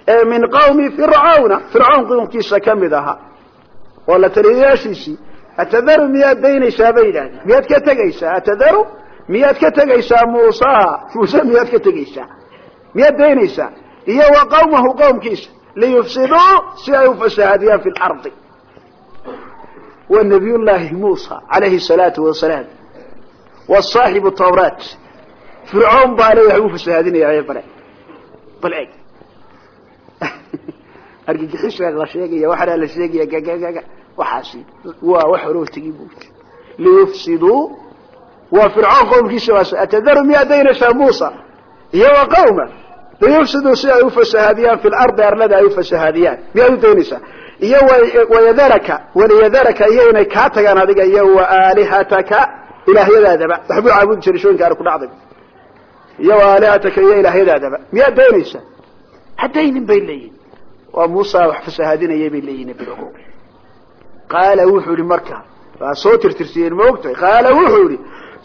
ee min qawmi fircawna fircawn qowmkiisa ka mid ahaa oo la taliyayaashiisii atadaru miyaad daynaysaa bay yidhahdeen miyaad ka tegaysaa? Atadaru miyaad ka tegaysaa muusa? Muuse miyaad ka tegaysaa? Miyaad daynaysaa iyo wa qawmahu qowmkiisa liyufsiduu si ay ufasahaadiyaan fi lardi wa nabiy llahi muusa alayhi salaatu wasalaam wa saaxibu tawraat. Fircoon baa le wax u fasahaadinaya bale bal eg argagixisa la sheegaya waxana la sheegaya gagagaga waxaasi waa wax horoo tegi buugta liyufsiduu waa fircoon qowmkiisa waas atadaru miyaad daynaysaa muusa? Iyo wa qawma liyufsiduu si ay ufasahaadiyaan fi lardi arlada ay ufasahaadiyaan miyaad u daynaysaa? Iyo wayadaraka waliyadaraka iyo inay kaa tagaan adiga iyo wa aalihataka ilaahyadaadaba waxbuu caabudi jiray shooyinka ari ku dhacday. Iyo wa aalihataka iyo ilaahyadaadaba miyaad daynaysaa? Haddaynin bay leeyihiin waa muusa wax fasahaadinayay bay leeyihiin bilogo qaala wuxuu yihi marka waa soo tirtirsiyeen ma ogtahay? Qaala wuxuu yihi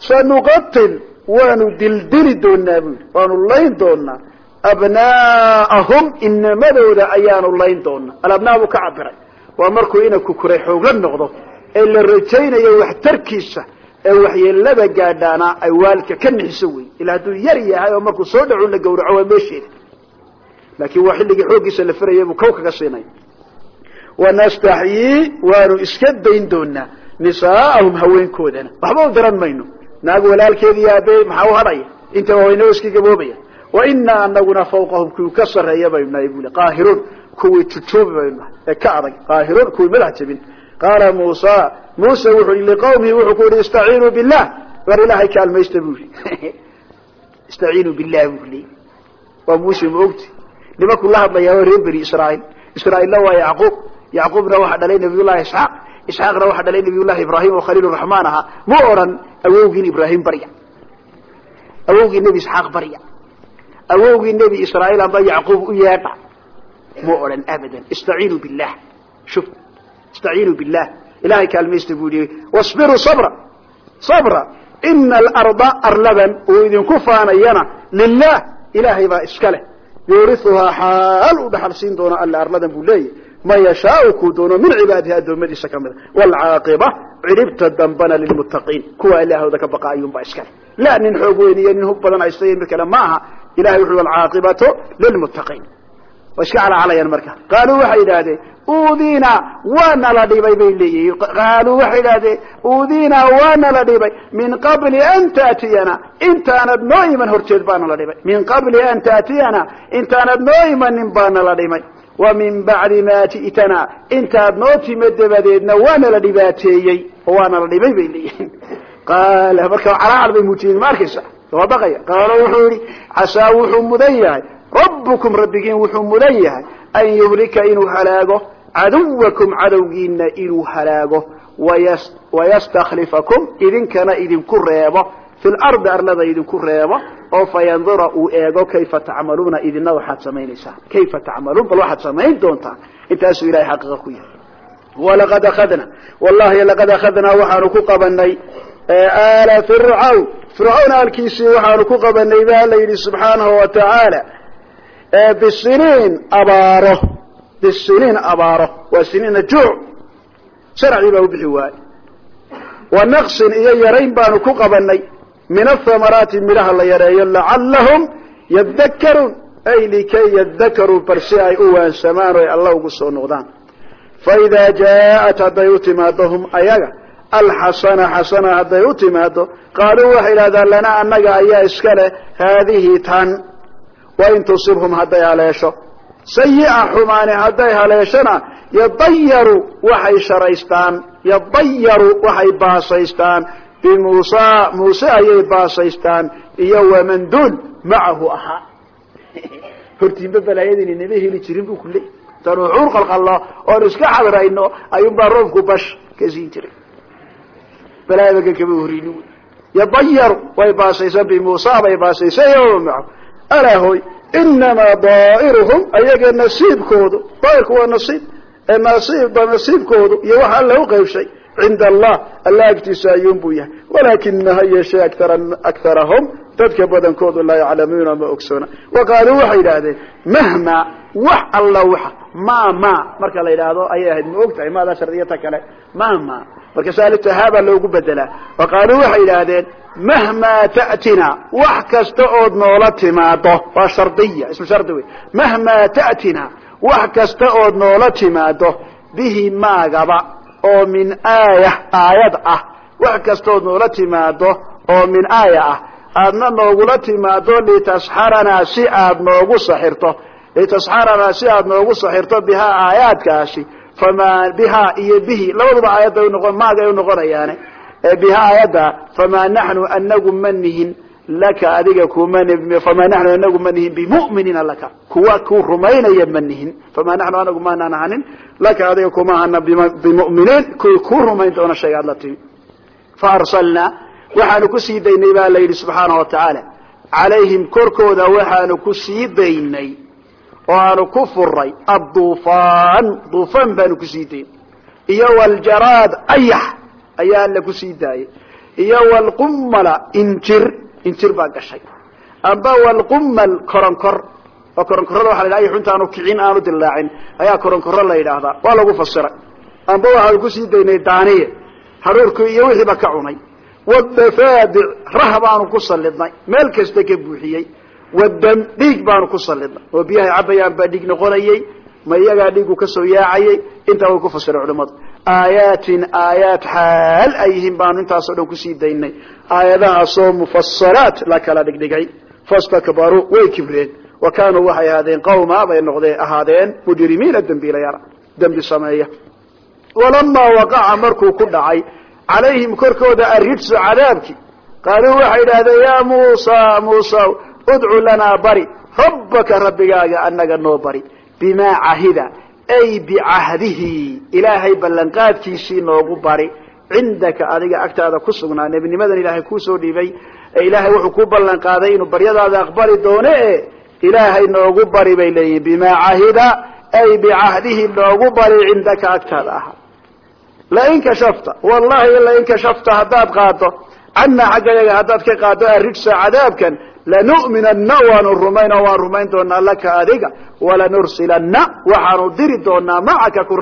sanuqatil waanu dildili doonaa bu yidhi. Waanu layn doonaa abnaa'ahum inamadooda ayaanu layn doonaa alabnaa buu ka cabiray waa markuu inanku kuray xoogla noqdo ee la rajaynayo waxtarkiisa ee waxyeelada gaadhaana ay waalidka ka nixiso wey ila hadduu yar yahay oo markuu soo dhacu la gawraco waa meesheeda laakiin waa xilligii xooggiisa la firaya buu kow kaga siinay. Wanastaxyii waanu iska dayn doonaa nisaa'ahum haweenkoodana. Waxba u diran mayno. Naag walaalkeedi iyo aabbe maxaa u hadhaya intaba waynoo iska gaboobaya. Wa inaa anaguna fawqahum kuwii ka sarreeya baynu nahay buli qaahiruun kuwii jujuubi baynu nahay ee ka adag. Qaahiruun kuwii madax jebin. Qaala muusa muuse wuxuu i liqawmihi wuxuu ku yihi istaciinuu billah. War ilaahay kaalmaysta bu yihi istaciinuu billah bu li waa muuse ma ogti nimankuu la hadlayaa waa reer beri israail israailna waa yacquub. Yacquubna waxaa dhalay nabiyullahi isxaaq. Isxaaqna waxaa dhalay nabiyullahi ibraahim oo khaliil raxmaan ahaa mu odhan awowgiin ibraahim barya awowgii nebi isxaaq barya awowgii nebi israail amba yacquub u yeedha. Mu odhan abadan. Istaciinuu billah shuf. Istaciinuu billah ilahay kaalmaysta buu yihi wasbiruu sabra. Sabra. Ina alarda arladan uu idinku faanayana. Lilah ilaahay baa iska leh yuuriuhaa xaal uu dhaxal siin doono alla arladan buu leeyahy man yashaau kuu doono min cibaadihi addoommadiisa ka mida waalcaaqiba cidhibta dambana lilmuttaqiin kuwa ilaahooda ka baqa ayuunbaa iska leh. Laa nin xoog weyn iyo nin hub badan haysta mid kale ma aha ilahay wuxu alcaaqibatu lilmuttaqiin way iska calaacalayaan marka qaaluu waxay yidhaahdeen udina waana la dhibay bay leeyihiin qaaluu waxay idhahdeen udina waana la dhibay min qabli an taatiyana intaanad noo iman horteed baana la dhibay min qabli an taatiyana intaanad noo imanin baana la dhimay wa min bacdi ma ji'tana intaad noo tima dabadeedna waana la dhibaateeyey oo waana la dhibay bay leeyihiin qaala marka calaacal bay muujiyeen ma arkaysa waa baqaya qaala wuxuu yihi casaa wuxuu mudan yahay rabbukum rabbigiin wuxuu mudan yahay an yuhlika inuu halaago caduwakum cadowgiina inuu halaago. Wayastaklifakum idinkana idinku reebo. Fi lardi arlada idinku reebo. Oo fayandura uu eego kayfa tacmaluuna idina waxaad samaynaysaan kayfa tacmaluun bal waxaad samayn doontaan intaasuu ilahay xaqiiqa ku yahay. Walaqad akhadna wallahi laqad akhadnaa waxaanu ku qabanay aala fircawn. Fircawn aalkiisii waxaanu ku qabanay ba la yidhi subxaanahu wa tacaala bisiniin abaaro. Bisiniin abaaro. Waa siniina juuc. Sharcii baa u bixi waaye wa naqsin iyo yarayn baanu ku qabanay min athamaraati midhaha la yareeyo lacallahum yadakaruun ay likay yadakaruu bar si ay u waansamaan o ay alla ugu soo noqdaan. Fa idaa jaaءat hadday u timaado hum ayaga alxasana xasana hadday u timaado qaaluu waxay idhahdaan lana annaga ayaa iska leh. Haadihi tan wain tusibhum hadday haleesho. Sayi'a xumaani hadday haleeshona yadayaru waxay sharaystaan yadayaru waxay baasaystaan. Bimuusa muuse ayay baasaystaan. Iyo wamanduul macahu ahaa hortiinba balaayadini nama heli jirin bu kule intaanu cuur qalqalno oonu iska xadrayno ayuunbaa roobku bash ka siin jiray. Balaayada kan kama horini yadayaru way baasaysan bimuusa bay baasaysan macahu alaa hoy inamaa daa'iruhum ayaga nasiibkoodu daairku waa nasiib ee nasiibba nasiibkoodu iyo waxa alla u qaybshay cinda allah alla agtiisa ayuun buu yahay. Walaakina ha yeeshee akarahum dadka badankoodu laa yaclamuuna ma ogsoona. Wa qaaluu waxay yidhaahdeen mahma wax alla waxa ma ma marka la yidhaahdo ayay ahayd ma og tahay maada shardiyata kale. Mama marka saalitahaabaa loogu bedelaa. Wa qaaluu waxay yidhaahdeen mahmaa ta'tina wax kasta ood noola timaado waa shardiya ismu shardi wey mahmaa ta'tina wax kasta ood noola timaado bihi maagaba oo min aaya aayad ah. Wax kastood noola timaado oo min aaya ah. Aadna noogula timaado litasxaranaa si aad noogu saxirto. Litasxaranaa si aad noogu saxirto bihaa aayaadkaasi famaa bihaa iyo bihi. Labaduba aayadda unoqon maaga ay unoqonayaane bihaa aayadda famaa naxnu anagu ma nihin laka adiga kuma famaa naxnu anagu ma nihin bimu'miniina laka. Kuwa ku rumaynaya ma nihin. Famaa naxnu anagu maanaan ahanin laka adiga kuma ahana bimu'miniin. Kuwi ku rumayn doona shayga la timi. Fa arsalnaa waxaanu ku sii daynay baa la yidhi subxaana wa tacaala calayhim korkooda waxaanu ku sii daynay oo aanu ku furay adduufaan. Duufaan baanu ku sii daynay iyo waljaraad ayax ayaa alla ku sii daayay iyo walqumala injir. Injir baa gashay. Amba walqumal koronkor. Oo koronkorada waxa la yidhaha ayaxu intaanu kicin aanu dillaacin. Ayaa koronkoro la yidhaahdaa. Waa lagu fasiray. Amba waxaanu ku sii daynay daaniye. Haruurkii iyo wixiiba ka cunay. Wadafaadic ku sallidnay. Meel kasta ka buuxiyey wadam dhiig baanu ku sallidnay oo biyahay cabayaan baa dhiig noqonayey ma iyagaa dhiigu ka soo yaacayey intaa way ku fasiray culimmadu. Aayaatin aayaat xaal ay yihiin baanu intaasoo dhan ku sii daynay. Aayadahaasoo mufasalaat la kala dhigdhigay. Fastakbaruu way kibreen. Wa kaanuu waxay ahaadeen qawma bay noqdeen ahaadeen mujrimiina dembiilayaal dembi sameeya. Walamaa waqaca markuu ku dhacay calayhim korkooda aridsu cadaabki. Qaaluu waxay idhahdeen yaa muusa muusa udcu lanaa bari rabbaka rabbigaaga anaga noo bari. Bimaa cahida ay bicahdihi ilaahay ballanqaadkiisii noogu bari. Cindaka adiga agtaada ku sugnaa nebinimadan ilaahay kuusoo dhiibay. Ee ilaahay wuxuu ku ballan qaaday inuu baryadaada aqbali doono e ilaahay noogu bari bay leeyihiin bimaa cahida ay bicahdihi noogu bari cindaka agtaada ahaa lain kashafta wallahi lain kashafta haddaad qaado canaa xagga yaga haddaad ka qaado arigsa cadaabkan lanu'minanna waanu rumayn oo waan rumayn doonaa laka adiga walanursilana waxaanu diri doonaa macaka ku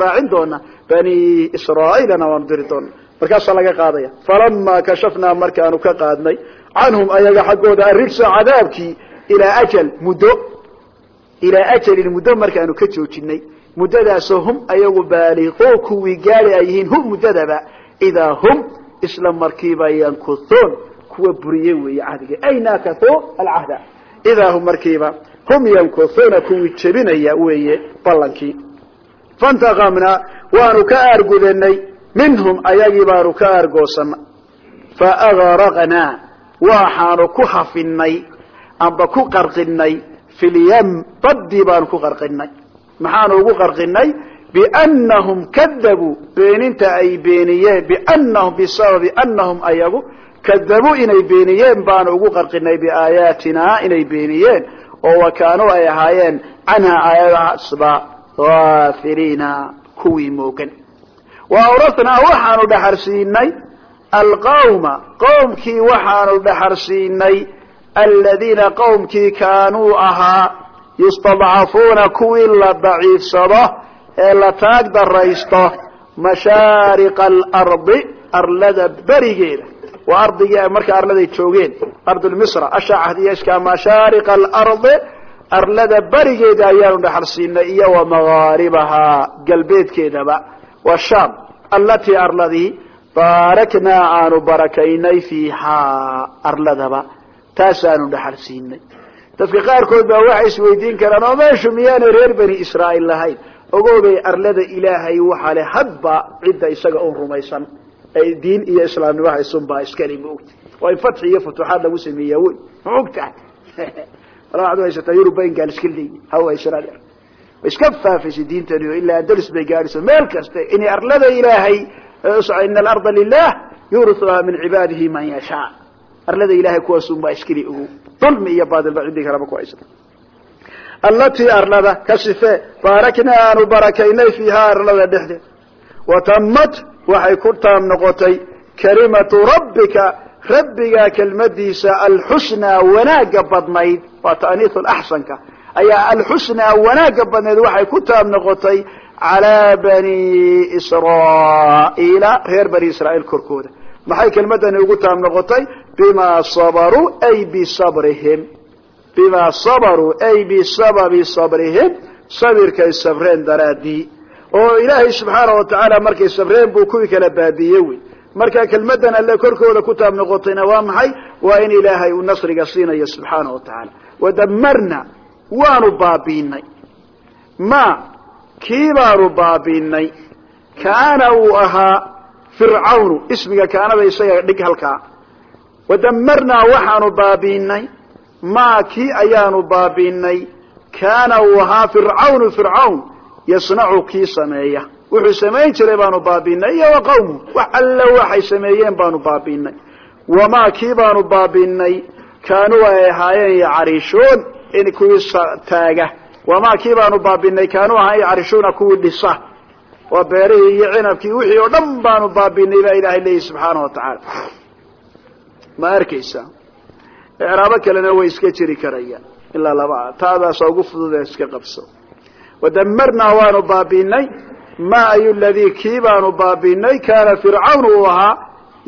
raacin doona bani israailana waanu diri doonaa markaasaa laga qaadaya falamaa kashafnaa markaanu ka qaadnay canhum ayaga xaggooda arigsa cadaabkii ilaa ajal muddo ilaa ajalin muddo markaanu ka joojinay muddadaasoo hum ayagu baaliqoo kuwii gaali ay yihiin hum muddadaba idaa hum isla markiiba yankuthuun kuwa buriye weeye cahdiga. Ay naakathuu alcahda? Idaa hum markiiba hum yankuthuuna kuwii jebinaya weeye ballankii. Faintaqamnaa waanu ka aargudanay minhum ayagii baanu ka aargoosanay faagraqnaa waxaanu ku hafinay amba ku qarqinay fi lyam baanu ku qarqinay maxaanu ugu qarqinay biannahum kadabuu beeninta ay beeniyeen biannahum bisababi annahum ayagu kadabuu inay beeniyeen baanu ugu qarqinay biaayaatinaa inay beeniyeen oo wa kaanuu ay ahaayeen canhaa aayadahaasba haafiliina kuwii moogan. Wa awrathnaa waxaanu dhaxarsiinay alqawma qowmkii waxaanu dhaxarsiinay aladiina qowmkii kaanuu ahaa yustadcafuuna kuwii la daciifsado ee la taag daraysto mashaariqa alardi arlada berigeeda waa ardigii marka arladay joogeen ardulmisra ashacahdiyeska mashaariqa alardi arlada berigeeda ayaanu dhaxal iyo wa magaaribahaa galbeedkeedaba. Waa shaam allatii arladii baaraknaa aanu barakaynay fiihaa arladaba. Taasaanu dhaxal siinay. Dadka qaarkood baa waxay isweydiin karaan oo meeshu miyaanay reer bani israa'iil lahayn. Ogoobay arlada ilaahay waxaa le hadba cidda isaga un rumaysan ay diin iyo islaamnimo haysunbaa iskali ma ogta waa in fatxi iyo futuuxaad lagu sameeyaa wey ma ogtahay wala waxaad haysataa yurub bayngaan iska leeyi haw haysanaa way iska faafaysa diintani oo ilaa andalus bay gaadhayso meel kasta inay arlada ilaahay ina alarda lilah yurithuhaa min cibaadihi man yashaa arlada ilahay kuwaasunbaa iskali ogo dulmi iyo baadilba ciddii kaleba ku haysata. Allatii arlada ka sife baaraknaa aanu barakaynay fiihaa arlada dhexdeed watamat waxay ku taam noqotay kalimatu rabbika rabbigaa kelmadiisa alxusnaa wanaaga badnayd. Waa ta'niisu laxsanka ayaa alxusnaa wanaaga badnayd waxay ku taam noqotay calaa bani israa'iila reer bani israa'iil korkooda. Maxay kelmadani ugu taam noqotay? Bimaa sabaruu ay bisabrihim bimaa sabaruu ay bisababi sabrihim. Sabirkay sabreen daraadii oo ilaahay subxaana wa tacaala markay sabreen buu kuwii kala baadiye wey marka kelmadan alle korkooda ku taab noqotayna waa maxay? Waa in ilaahay uu nasriga siinayo subxaana wa tacaala wadamarna waanu baabiinay ma kii baanu baabiinay kaana uu ahaa fircawnu ismiga kaanada isaga dhig halkaa. Wadamarnaa waxaanu baabiinay ma kii ayaanu baabiinay kaana uu ahaa fircawnu fircawn yasnacu kii sameeya. Wuxuu samayn jiray baanu baabiinay iyo wa wax alla waxay sameeyeen baanu baabiinay wamaa kii baanu baabiinay kaanuu ay ahaayeen yacrishuun in kuwii taaga. Wamaa kii baanu baabiinay kaanuu ahaan yacrishuuna kuwii dhisa. Waa beerihii iyo cinabkii wixii oo dhan baanu baabiinay baa ilaahay leeyahy subxaana wa tacaala. Ma arkaysa? Icraabo kalena way iska jiri karayaan ilaa laba taadaasa ugu fududee iska qabso wadamarnaa waanu baabiinay ma ayu ladii kii baanu baabiinay kaana fircawn uu ahaa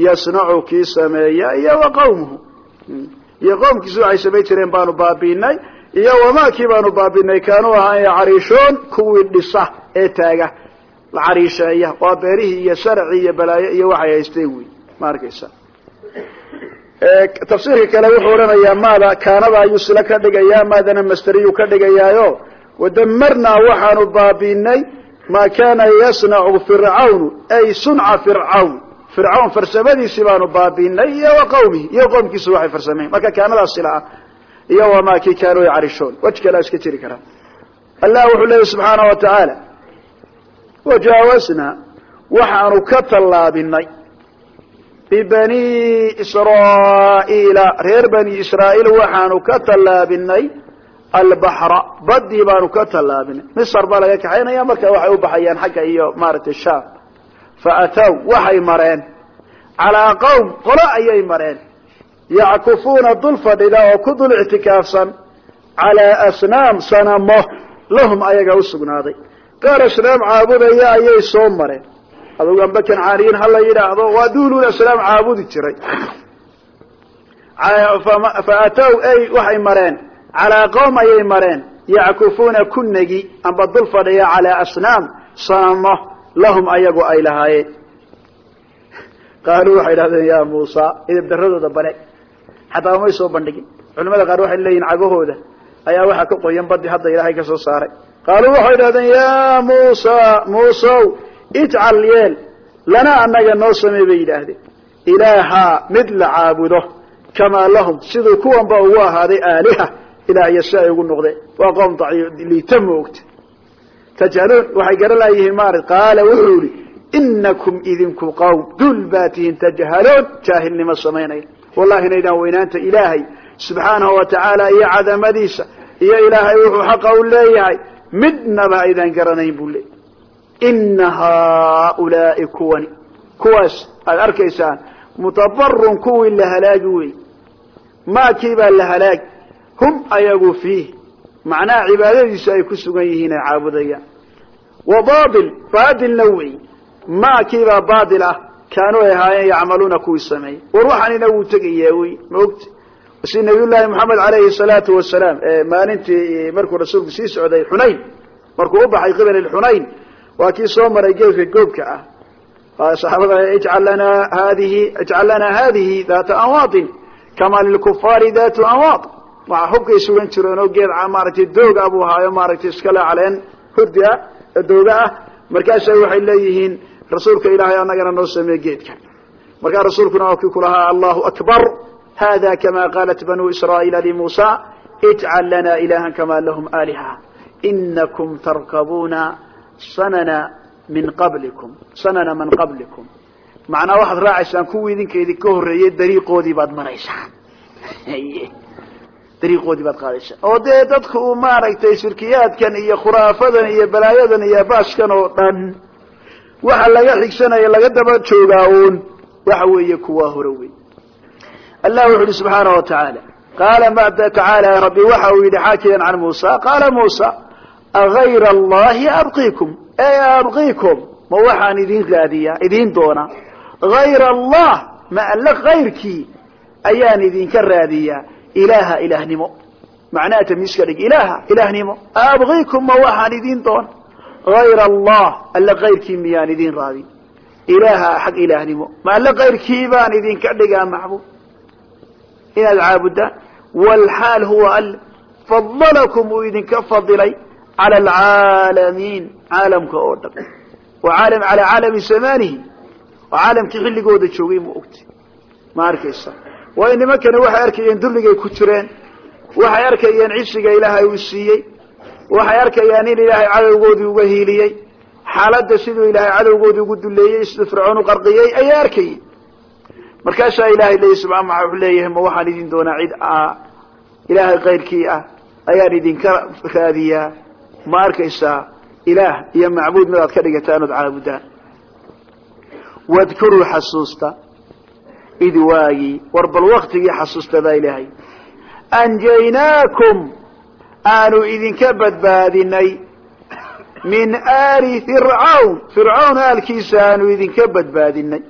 yasnacu kii sameeya iyo wa qawmuhu iyo qowmkiisu waxay samayn jireen baanu baabiinay iyo wamaa kii baanu baabiinay kaanuu ahaa yacrishuun kuwii dhisa ee taaga la cariisheeya waa beerihii iyo sharcii iyo balaayo iyo waxay haysteen wey ma arkaysa tafsiirka kale wuxuu odhanayaa maada kaanada ayuu sila ka dhigayaa maadana masteriyuu ka dhigayaayo wadamarnaa waxaanu baabiinay maa kaana yasnacu fircawnu ay sunca fircawn fircawn farsamadiisii baanu baabiinay iyo qawmihi iyo qowmkiisu waxay farsameen marka kaanadaas sila ah iyo wamaa kii kaanuu yacrishuun wej kalea iska jiri karaa allah wuxuu leeyahy subxaana wa tacaala wajaawasnaa waxaanu ka tallaabinay bibani israa'iila reer bani israa'iil waxaanu ka tallaabinay albaxra badii baanu ka tallaabinay misr baa laga kaxaynaya marka waxay u baxayaan xagga iyo maaragtay sham faataw waxay mareen. Calaa qowm qolo ayay mareen. Yackufuuna dul fadhida oo ku dul ictikaafsan. Calaa asnaam sanamo lahum ayaga usugnaaday qaar asnaam caabudaya ayay soo mareen. Adugu amba kancaaniyiin ha la yidhaahdo waa duulul asnaam caabudi jiray. Faataw ay waxay mareen calaa qowm ayay mareen yackufuuna ku negi amba dul fadhiya calaa asnaam sanamo lahum ayagu ay lahaayeen. Qaaluu waxay idhahdeen ya muusa idib daradooda bale xataa umay soo bandhigin. Culimada qaar waxay leeyihiin cagahooda ayaa waxaa ka qoyan badi hadda ilaahay ka soo saaray. Qaaluu waxay idhahdeen ya muusa muusow ijcal yeel lana anaga noo samey bay yidhaahdeen. Ilaaha mid la caabudo kamaa lahum siduu kuwanba ugu ahaaday aaliha ilaahyo si ay ugu noqdeen waa qoom liita moogta tajhaluun waxay garan laayihiin maarad qaala wuxuu yihi inakum idinku qawm dul baa tihiin tajhaluun jaahilnimo samaynaya wallahi inaydaan weynaanta ilaahay subxaanahu wa tacaala iyo cadamadiisa iyo ilaahay wuxuu xaqa u leeyahay. Midnaba aydaan garanayn buu leeyay ina haaulaai kuwani. Kuwaas aad arkaysaan mutabarun kuwii la halaagi wey maakii baa la halaagi hum ayagu fiih. Macnaha cibaadadiisu ay ku sugan yihiin ay caabudayaan wa bail baadilna wey. Maakiibaa baadil ah kaanuu ay ahaayeen yacmaluuna kuwii sameeyey. War waxaanina wuu tegayaa wey maogta. Si nabiyullaahi moxamed alayhi salaatu wasalaam maalintii markuu rasuulku sii socday xunayn. Markuu u baxay qibal xunayn waa kii soo maray geelka goobka ah. Saxaabada ijcal lanaa hadihi ijcal lanaa hadihi data anwaadin kama lilkufaari datu anwaad waxa hubkay sugan jireen oo geed maaragtay dooga buu ahaayo maaragtay iskale caleen hurdi ah dooga ah. Markaasa waxay leeyihiin rasuulka ilaahay anagana noo sameeye geedka. Markaa rasuulkuna waa kii kulahaa allahu akbar hada kama qalat banu israa'iila limuusa ijcal lana ilaha kama lahum aaliha inakum tarkabuuna sanana min qablikum sanana man qablikum. Macnaa waxaad raacaysaan kuwii idinka idinka horreeyey dariiqoodii baad maraysaan dariiqoodii baad qaadaysaan oo dee dadku uu maaragtay shirkiyaadkan iyo khuraafadan iyo balaayadan iyo baaskan oo dhan waxa laga xigsanaya laga daba joogaa uun waxa weeye kuwaa hore wey allah wuxu uhi subxaana wa tacaala qaala ma tacaala rabbi? Waxa uu yidhi xaakiyan can muusa. Qaala muusa agayra allahi abqiikum e abqiikum ma waxaan idin raadiyaa idin doonaa. Hayra allah ma alle kayrkii ayaan idinka raadiyaa ilaaha ilaahnimo. Macnaha tamiiska dhig ilaaha ilaahnimo abqiikum ma waxaan idin doona hayra allah alle kayrkii miyaan idin raadin. Ilaaha xag ilaahnimo ma alle kayrkii baan idinka dhigaa maxbuub. Inaad caabudaan wlxaal huwa alle fadalakum uu idinka fadilay cala alcaalamiin caalamka oo dhan. Calaa caalami zamanihi oo caalamkii xilligooda joogay ma ogtay ma arkaysa waayo nimankani waxay arkayeen dulligay ku jireen. Waxay arkayeen cisiga ilaahay uu siiyey. Waxay arkayaan in ilaahay cadowgoodii uga hiiliyey. Xaaladda siduu ilaahay cadowgoodii ugu duleeyey siduu fircoon u qarqiyey ayay arkayeen. Markaasaa ilahay leeyay subxana waa wuxuu leeyahay ma waxaan idin doonaa cid ah ilaahay kayrkii ah ayaan idinka raadiyaa. Ma arkaysaa ilaah iyo macbuud mid aad ka dhigataan ood caabudaan wadkuruu xasuusta id waagii war bal waktigii xasuusta baa ilaahay. Anjaynaakum aanu idinka badbaadinay. Min aali fircawn fircawn aalkiisa aanu idinka badbaadinay.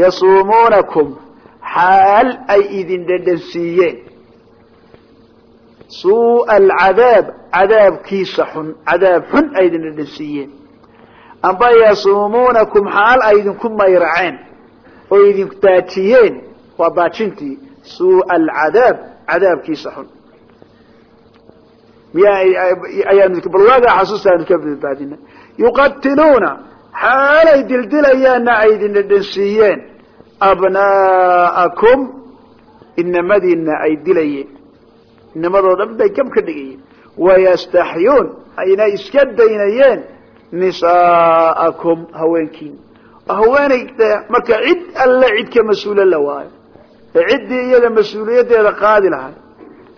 Yasuumuunakum xaal ay idin dhedhansiiyeen suu'a alcadaab cadaabkiisa xun cadaab xun ay idin dhedhansiiyeen amba yasuumuunakum xaal ay idinku mayraceen oo idin daajiyeen waa daajintii suu'a alcadaab cadaabkiisa xun. Bal waagaa xasuusta aanu ka badbaadina yuqatiluuna xaalay dildilayaanna ay idin dhedhansiiyeen abna'akum inamadiina ay dilayeen. Inamadoo dhan bay gab dhigayeen. Wayastaxyuun ayna iska daynayeen nisaa'akum haweenkiina haweenayda marka cid alle cid ka mas'uula la waayo ee ciddii iyada mas'uuliyaddeeda qaadi lahayd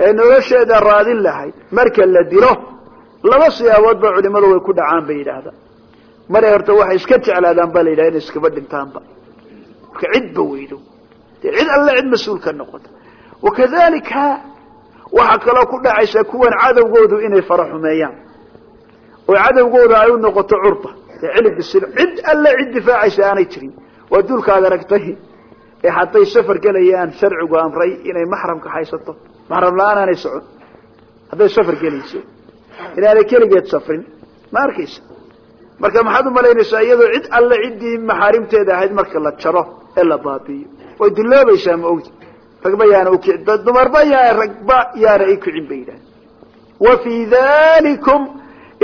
ee nolosheeda raadin lahayd marka la dilo laba siyaaboodba culimadu way ku dhacaan bay yidhaahdaan maray horta waxay iska jeclaadaan ba la yidhaha inay iskaba dhintaanba. Marka cidba weydo. Dee cid alle cid mas'uul ka noqota. Wakadalika waxaa kaloo ku dhacaysa kuwan cadowgoodu inay fara xumeeyaan oo cadowgooda ay u noqoto curda dee cilibbisil cid alle cid difaacaysa aanay jirin. Waa duulkaad aragtay ee hadday safar gelayaan sharcigu amray inay maxramka haysato. Maxram la'aan aanay socon. Hadday safar gelayso. Inaanay keligeed safrin. Ma arkaysa. Marka maxaad umalaynaysaa iyadoo cid alle ciddii maxaarimteeda ahayd marka la jaro ee la baabi'iyo. Way duloobaysaa ma ogti ragba yaana dumarba yaa ragba yaana i kicin bay yidhahdeen. Wa fii dalikum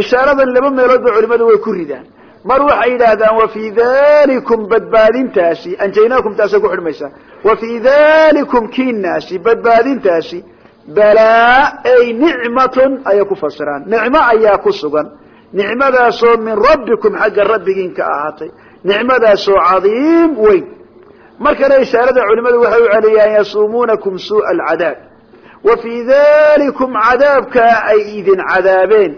ishaaradan laba meelood ba culimadu way ku ridaan mar waxay yidhaahdaan wa fii dalikum badbaadintaasi anjaynaakum taasay ku xidhmaysaa wa fii dalikum kiinaasi badbaadintaasi balaa ay nicmatun ayay ku fasiraan. Nicmo ayaa ku sugan. Nicmadaasoo min rabbikum xagga rabbigiin ka ahaatay. Nicmadaasoo cadiim weyn. Markana ishaarada culimadu waxay u celiyaan yasuumuunakum suu'a alcadaab. Wa fii dalikum cadaabkaa ay idin cadaabeen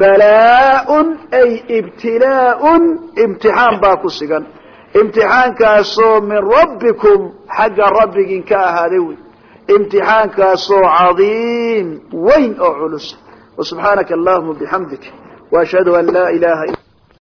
balaaun ay ibtilaaun imtixaan baa ku sigan imtixaankaasoo min rabbikum xagga rabbigiin ka ahaaday wey imtixaankaasoo cadiim weyn oo culus. Subxaanaka allahuma bixamdik wa ashhadu an laa ilaha